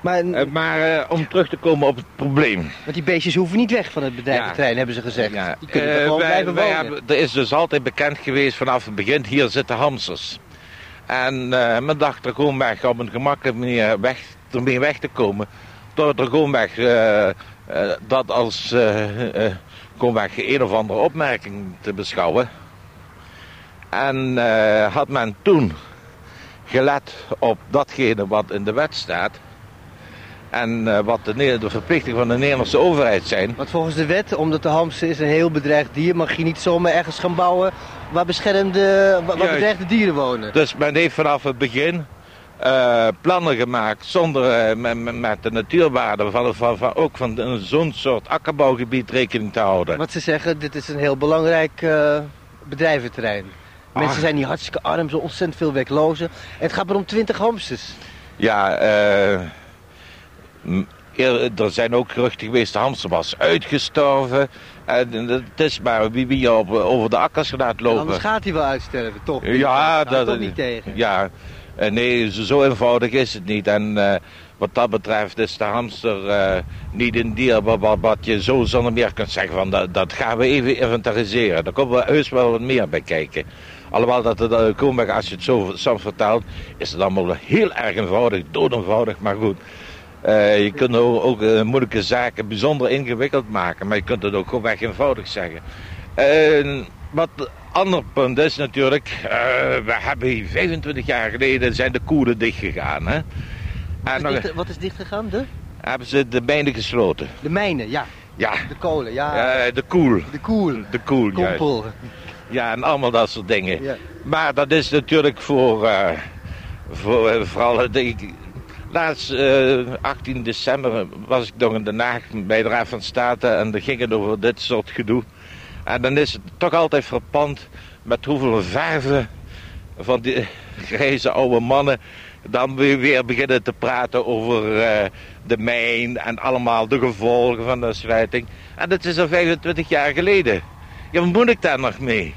Maar, Eh, maar eh, om terug te komen op het probleem. Want die beestjes hoeven niet weg van het bedrijventerrein, hebben ze gezegd. Die kunnen er Eh, gewoon wij- blijven wij wonen. hebben- er is dus altijd bekend geweest vanaf het begin, hier zitten hamsters. En men dacht er gewoon weg op een gemakkelijke manier weg, ermee weg te komen. Door er gewoon weg dat als gewoon weg een of andere opmerking te beschouwen. En eh, had men toen gelet op datgene wat in de wet staat. En eh, wat de, de verplichtingen van de Nederlandse overheid zijn. Want volgens de wet, omdat de hamster is een heel bedreigd dier, mag je niet zomaar ergens gaan bouwen waar beschermde, waar, Juist. bedreigde dieren wonen. Dus men heeft vanaf het begin eh, plannen gemaakt zonder met, met- de natuurwaarde van, van, van, ook van een- zo'n soort akkerbouwgebied rekening te houden. Wat ze zeggen, dit is een heel belangrijk bedrijventerrein. Mensen zijn hier hartstikke arm, zo ontzettend veel werklozen. En het gaat maar om 20 hamsters. Ja, eh, eer- er zijn ook geruchten geweest, de hamster was uitgestorven. En het is maar wie, wie op, over de akkers laat lopen. Anders gaat hij wel uitsterven, toch? Ja, dat toch niet tegen. Ja, Eh, nee, zo, eenvoudig is het niet. En eh, wat dat betreft is de hamster niet een dier wat, wat, je zo zonder meer kunt zeggen van dat, dat gaan we even inventariseren. Daar komt wel heus wel wat meer bij kijken. Alhoewel dat het uh, Koenberg, als je het zo vertelt, is het allemaal heel erg eenvoudig, dood eenvoudig, maar goed. Eh, je kunt ook, ook eh, moeilijke zaken bijzonder ingewikkeld maken, maar je kunt het ook gewoon weg eenvoudig zeggen. Eh, wat ander punt is natuurlijk, eh, we hebben hier 25 jaar geleden zijn de koeren dichtgegaan. Hè? Wat is, dicht, wat is dichtgegaan? De? hebben ze de mijnen gesloten. De mijnen, ja. Ja. De kolen, ja. Eh, de koel. De koel. De koel, juist. Ja, en allemaal dat soort dingen. Ja. Maar dat is natuurlijk voor, eh, voor eh, vooral... De, ik- laatst, eh, 18 december, was ik nog in Den Haag bij de Raad van State... en dan ging het over dit soort gedoe. En dan is het toch altijd verpand met hoeveel verven van die grijze oude mannen... dan weer, weer beginnen te praten over eh, de mijn en allemaal de gevolgen van de sluiting. En dat is al 25 jaar geleden. Ja, wat moet ik daar nog mee?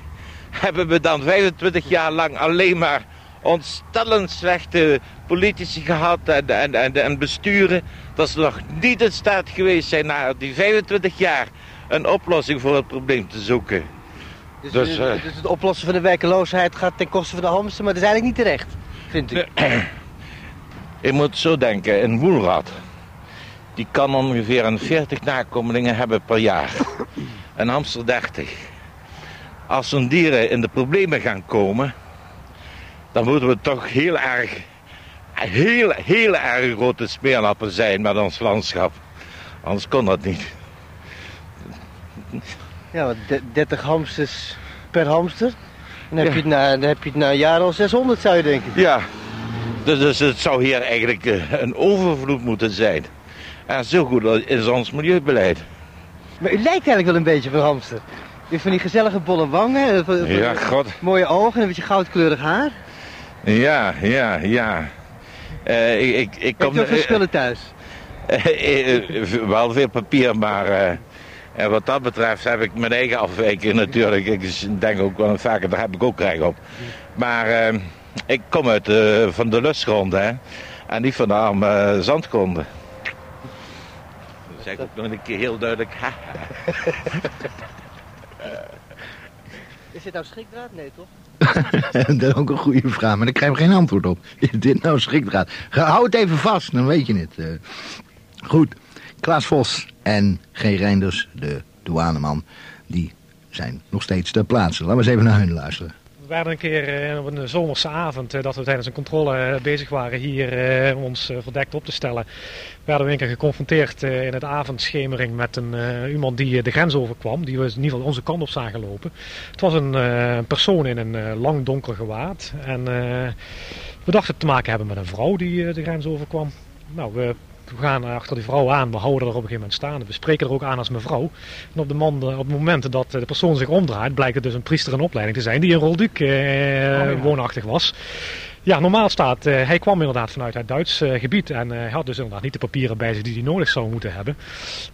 Hebben we dan 25 jaar lang alleen maar ontstellend slechte politici gehad en, en, en, en besturen... dat ze nog niet in staat geweest zijn na die 25 jaar een oplossing voor het probleem te zoeken. Dus, Dus, eh, eh, dus het oplossen van de werkeloosheid gaat ten koste van de hamster, maar dat is eigenlijk niet terecht, vind ik. Je moet zo denken, een woelrad... die kan ongeveer een 40 nakomelingen hebben per jaar. Een hamster 30. Als zo'n dieren in de problemen gaan komen... dan moeten we toch heel erg... heel, heel erg grote smeerlappen zijn met ons landschap. Anders kon dat niet. Ja, want de- 30 hamsters per hamster. Dan heb, Ja. je het na, dan heb je het na een jaar al 600, zou je denken. Ja, dus, dus het zou hier eigenlijk eh, een overvloed moeten zijn. En zo goed is ons milieubeleid. Maar u lijkt eigenlijk wel een beetje een hamster. U heeft van die gezellige bolle wangen, eh, van- van- Ja, god. mooie ogen en een beetje goudkleurig haar. Ja, ja, ja. Eh, ik, ik, ik Heb kom... je spullen thuis? eh, wel veel papier, maar en wat dat betreft heb ik mijn eigen afwijking natuurlijk. Ik denk ook wel vaker, daar heb ik ook recht op. Maar ik kom uit van de lustgronden, hè. En niet van de arme zandgronden. Ik ook nog een keer heel duidelijk. Is dit nou schrikdraad? Nee, toch? dat is ook een goede vraag, maar ik krijg geen antwoord op. Is dit nou schrikdraad? Hou het even vast, dan weet je het. eh. goed, Klaas Vos en G. Reinders, de douaneman, die zijn nog steeds ter plaatse. Laten we eens even naar hun luisteren. We werden een keer eh, op een zomerse avond eh, dat we tijdens een controle eh, bezig waren hier ons verdekt op te stellen. Werden we een keer geconfronteerd in het avondschemering met een, iemand die de grens overkwam. Die we in ieder geval onze kant op zagen lopen. Het was een persoon in een lang donker gewaad. En we dachten te maken hebben met een vrouw die de grens overkwam. Nou, we we gaan achter die vrouw aan, we houden er op een gegeven moment staan. We spreken er ook aan als mevrouw. En op, de man, op het moment dat de persoon zich omdraait, blijkt het dus een priester in opleiding te zijn die in Rolduc eh, woonachtig was. Ja, normaal staat, eh, hij kwam inderdaad vanuit het Duits eh, gebied en eh, hij had dus inderdaad niet de papieren bij zich die hij nodig zou moeten hebben.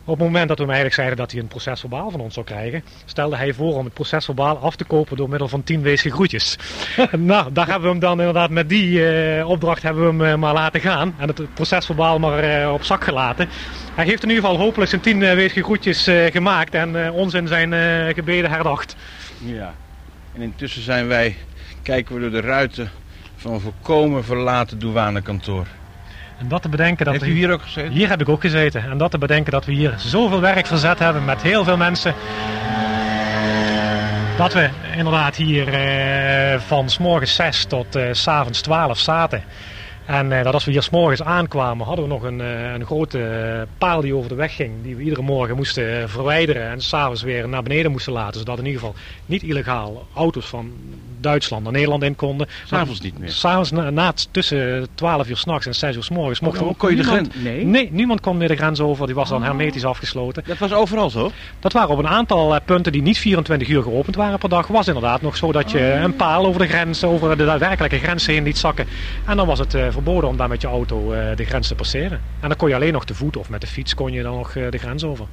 Op het moment dat we hem eigenlijk zeiden dat hij een procesverbaal van ons zou krijgen, stelde hij voor om het procesverbaal af te kopen door middel van tien weesige groetjes. nou, daar hebben we hem dan inderdaad met die opdracht hebben we hem maar laten gaan en het procesverbaal maar op zak gelaten. Hij heeft in ieder geval hopelijk zijn tien uh, weesige groetjes gemaakt en ons in zijn gebeden herdacht. Ja, en intussen zijn wij, kijken we door de ruiten van volkomen verlaten douanekantoor. En dat te bedenken dat Heeft we- u hier ook gezeten? Hier heb ik ook gezeten. En dat te bedenken dat we hier zoveel werk verzet hebben met heel veel mensen. Dat we inderdaad hier eh, van s morgens 6 tot eh, s avonds 12 zaten. En eh, dat als we hier s morgens aankwamen, hadden we nog een, eh, een grote eh, paal die over de weg ging. Die we iedere morgen moesten verwijderen en s'avonds weer naar beneden moesten laten. Zodat in ieder geval niet illegaal auto's van Duitsland naar Nederland in konden. S'avonds niet meer? S'avonds na, na, tussen 12 uur s'nachts en 6 uur s morgens mochten Oh, kon je de grens- nee? Nee, niemand kon meer de grens over. Die was dan hermetisch afgesloten. Dat was overal zo? Dat waren op een aantal punten die niet 24 uur geopend waren per dag. Was inderdaad nog zo dat je Oh. een paal over de grens, over de daadwerkelijke grens heen liet zakken. En dan was het verboden om daar met je auto eh, de grens te passeren. En dan kon je alleen nog te voet of met de fiets kon je dan nog eh, de grens over.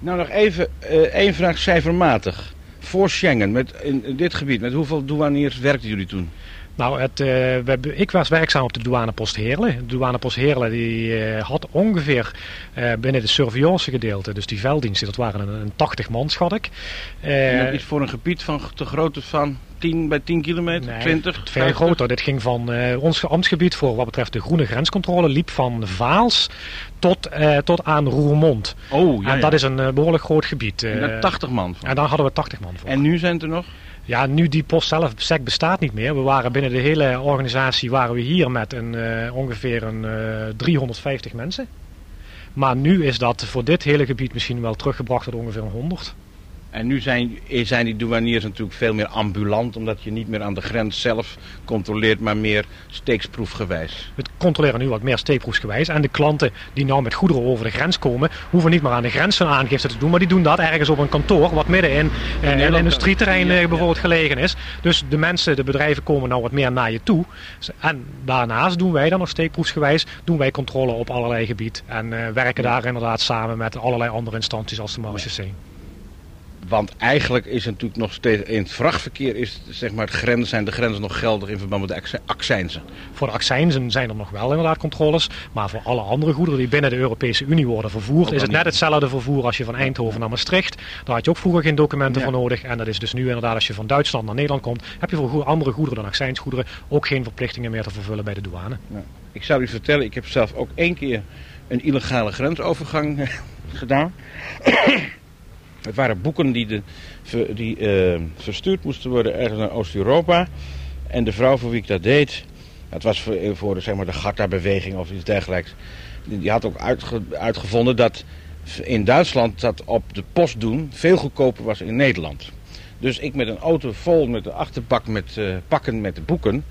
Nou, nog even eh, één vraag cijfermatig. Voor Schengen, met, in, dit gebied, met hoeveel douaniers werkten jullie toen? Nou, het, eh, ik was werkzaam op de douanepost Heerlen. De douanepost Heerlen die, eh, had ongeveer eh, binnen de surveillance gedeelte, dus die velddiensten, dat waren een, een 80 man schat ik. En dat is voor een gebied van te grootte van 10 bij 10 kilometer, Nee, 20, Veel 50? groter. Dit ging van ons ambtsgebied voor wat betreft de groene grenscontrole liep van Vaals tot, tot aan Roermond. Oh, ja, en ja. dat is een eh, behoorlijk groot gebied. En eh. daar 80 man voor. En daar hadden we 80 man voor. En nu zijn het er nog? Ja, nu die post zelf, SEC bestaat niet meer. We waren binnen de hele organisatie waren we hier met een, eh, ongeveer een, eh, 350 mensen. Maar nu is dat voor dit hele gebied misschien wel teruggebracht tot ongeveer een 100. En nu zijn, zijn die douaniers natuurlijk veel meer ambulant, omdat je niet meer aan de grens zelf controleert, maar meer steeksproefgewijs. We controleren nu wat meer steekproefsgewijs. En de klanten die nou met goederen over de grens komen, hoeven niet meer aan de grens hun aangifte te doen. Maar die doen dat ergens op een kantoor, wat midden in eh, een Nederland- industrieterrein eh, bijvoorbeeld gelegen is. Dus de mensen, de bedrijven komen nou wat meer naar je toe. En daarnaast doen wij dan nog steekproefsgewijs, doen wij controle op allerlei gebied. En eh, werken daar inderdaad samen met allerlei andere instanties als de marechaussee. Want eigenlijk is het natuurlijk nog steeds in het vrachtverkeer is zeg maar, het grens, zijn de grenzen nog geldig in verband met de acci- accijnsen. Voor de accijnzen zijn er nog wel inderdaad controles. Maar voor alle andere goederen die binnen de Europese Unie worden vervoerd, is het net hetzelfde vervoer als je van Eindhoven naar Maastricht. Daar had je ook vroeger geen documenten voor nodig. En dat is dus nu inderdaad als je van Duitsland naar Nederland komt, heb je voor andere goederen dan accijnsgoederen ook geen verplichtingen meer te vervullen bij de douane. Ja. Ik zou u vertellen, ik heb zelf ook één keer een illegale grensovergang eh, gedaan. Het waren boeken die, de, die eh, verstuurd moesten worden ergens naar Oost-Europa. En de vrouw voor wie ik dat deed, het was voor, voor zeg maar, de Garta-beweging of iets dergelijks. Die had ook uitge- uitgevonden dat in Duitsland dat op de post doen veel goedkoper was in Nederland. Dus ik met een auto vol met de achterbak met eh, pakken met de boeken.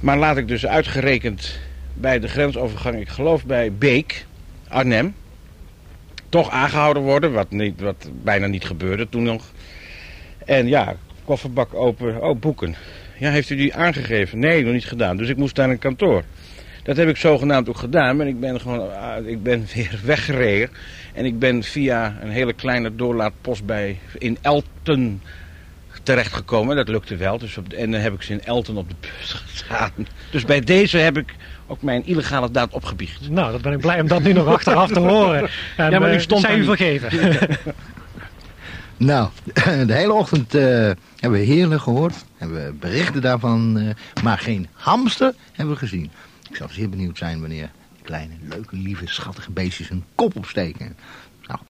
Maar laat ik dus uitgerekend bij de grensovergang, ik geloof bij Beek, Arnhem, toch aangehouden worden. Wat, niet, wat bijna niet gebeurde toen nog. En ja, kofferbak open, oh boeken. Ja, heeft u die aangegeven? Nee, nog niet gedaan. Dus ik moest naar een kantoor. Dat heb ik zogenaamd ook gedaan, maar ik ben gewoon ah, ik ben weer weggereden. En ik ben via een hele kleine doorlaatpost bij, in Elten terechtgekomen. Dat lukte wel. Dus op, en dan heb ik ze in Elten op de bus gestaan. Dus bij deze heb ik ook mijn illegale daad opgebiecht. Nou, dat ben ik blij om dat nu nog achteraf te horen. En, ja, maar u eh, stond zijn u vergeven. Nou, de hele ochtend eh, hebben we heerlijk gehoord. Hebben we berichten daarvan. eh, maar geen hamster hebben we gezien. Ik zou zeer benieuwd zijn wanneer kleine, leuke, lieve, schattige beestjes hun kop opsteken.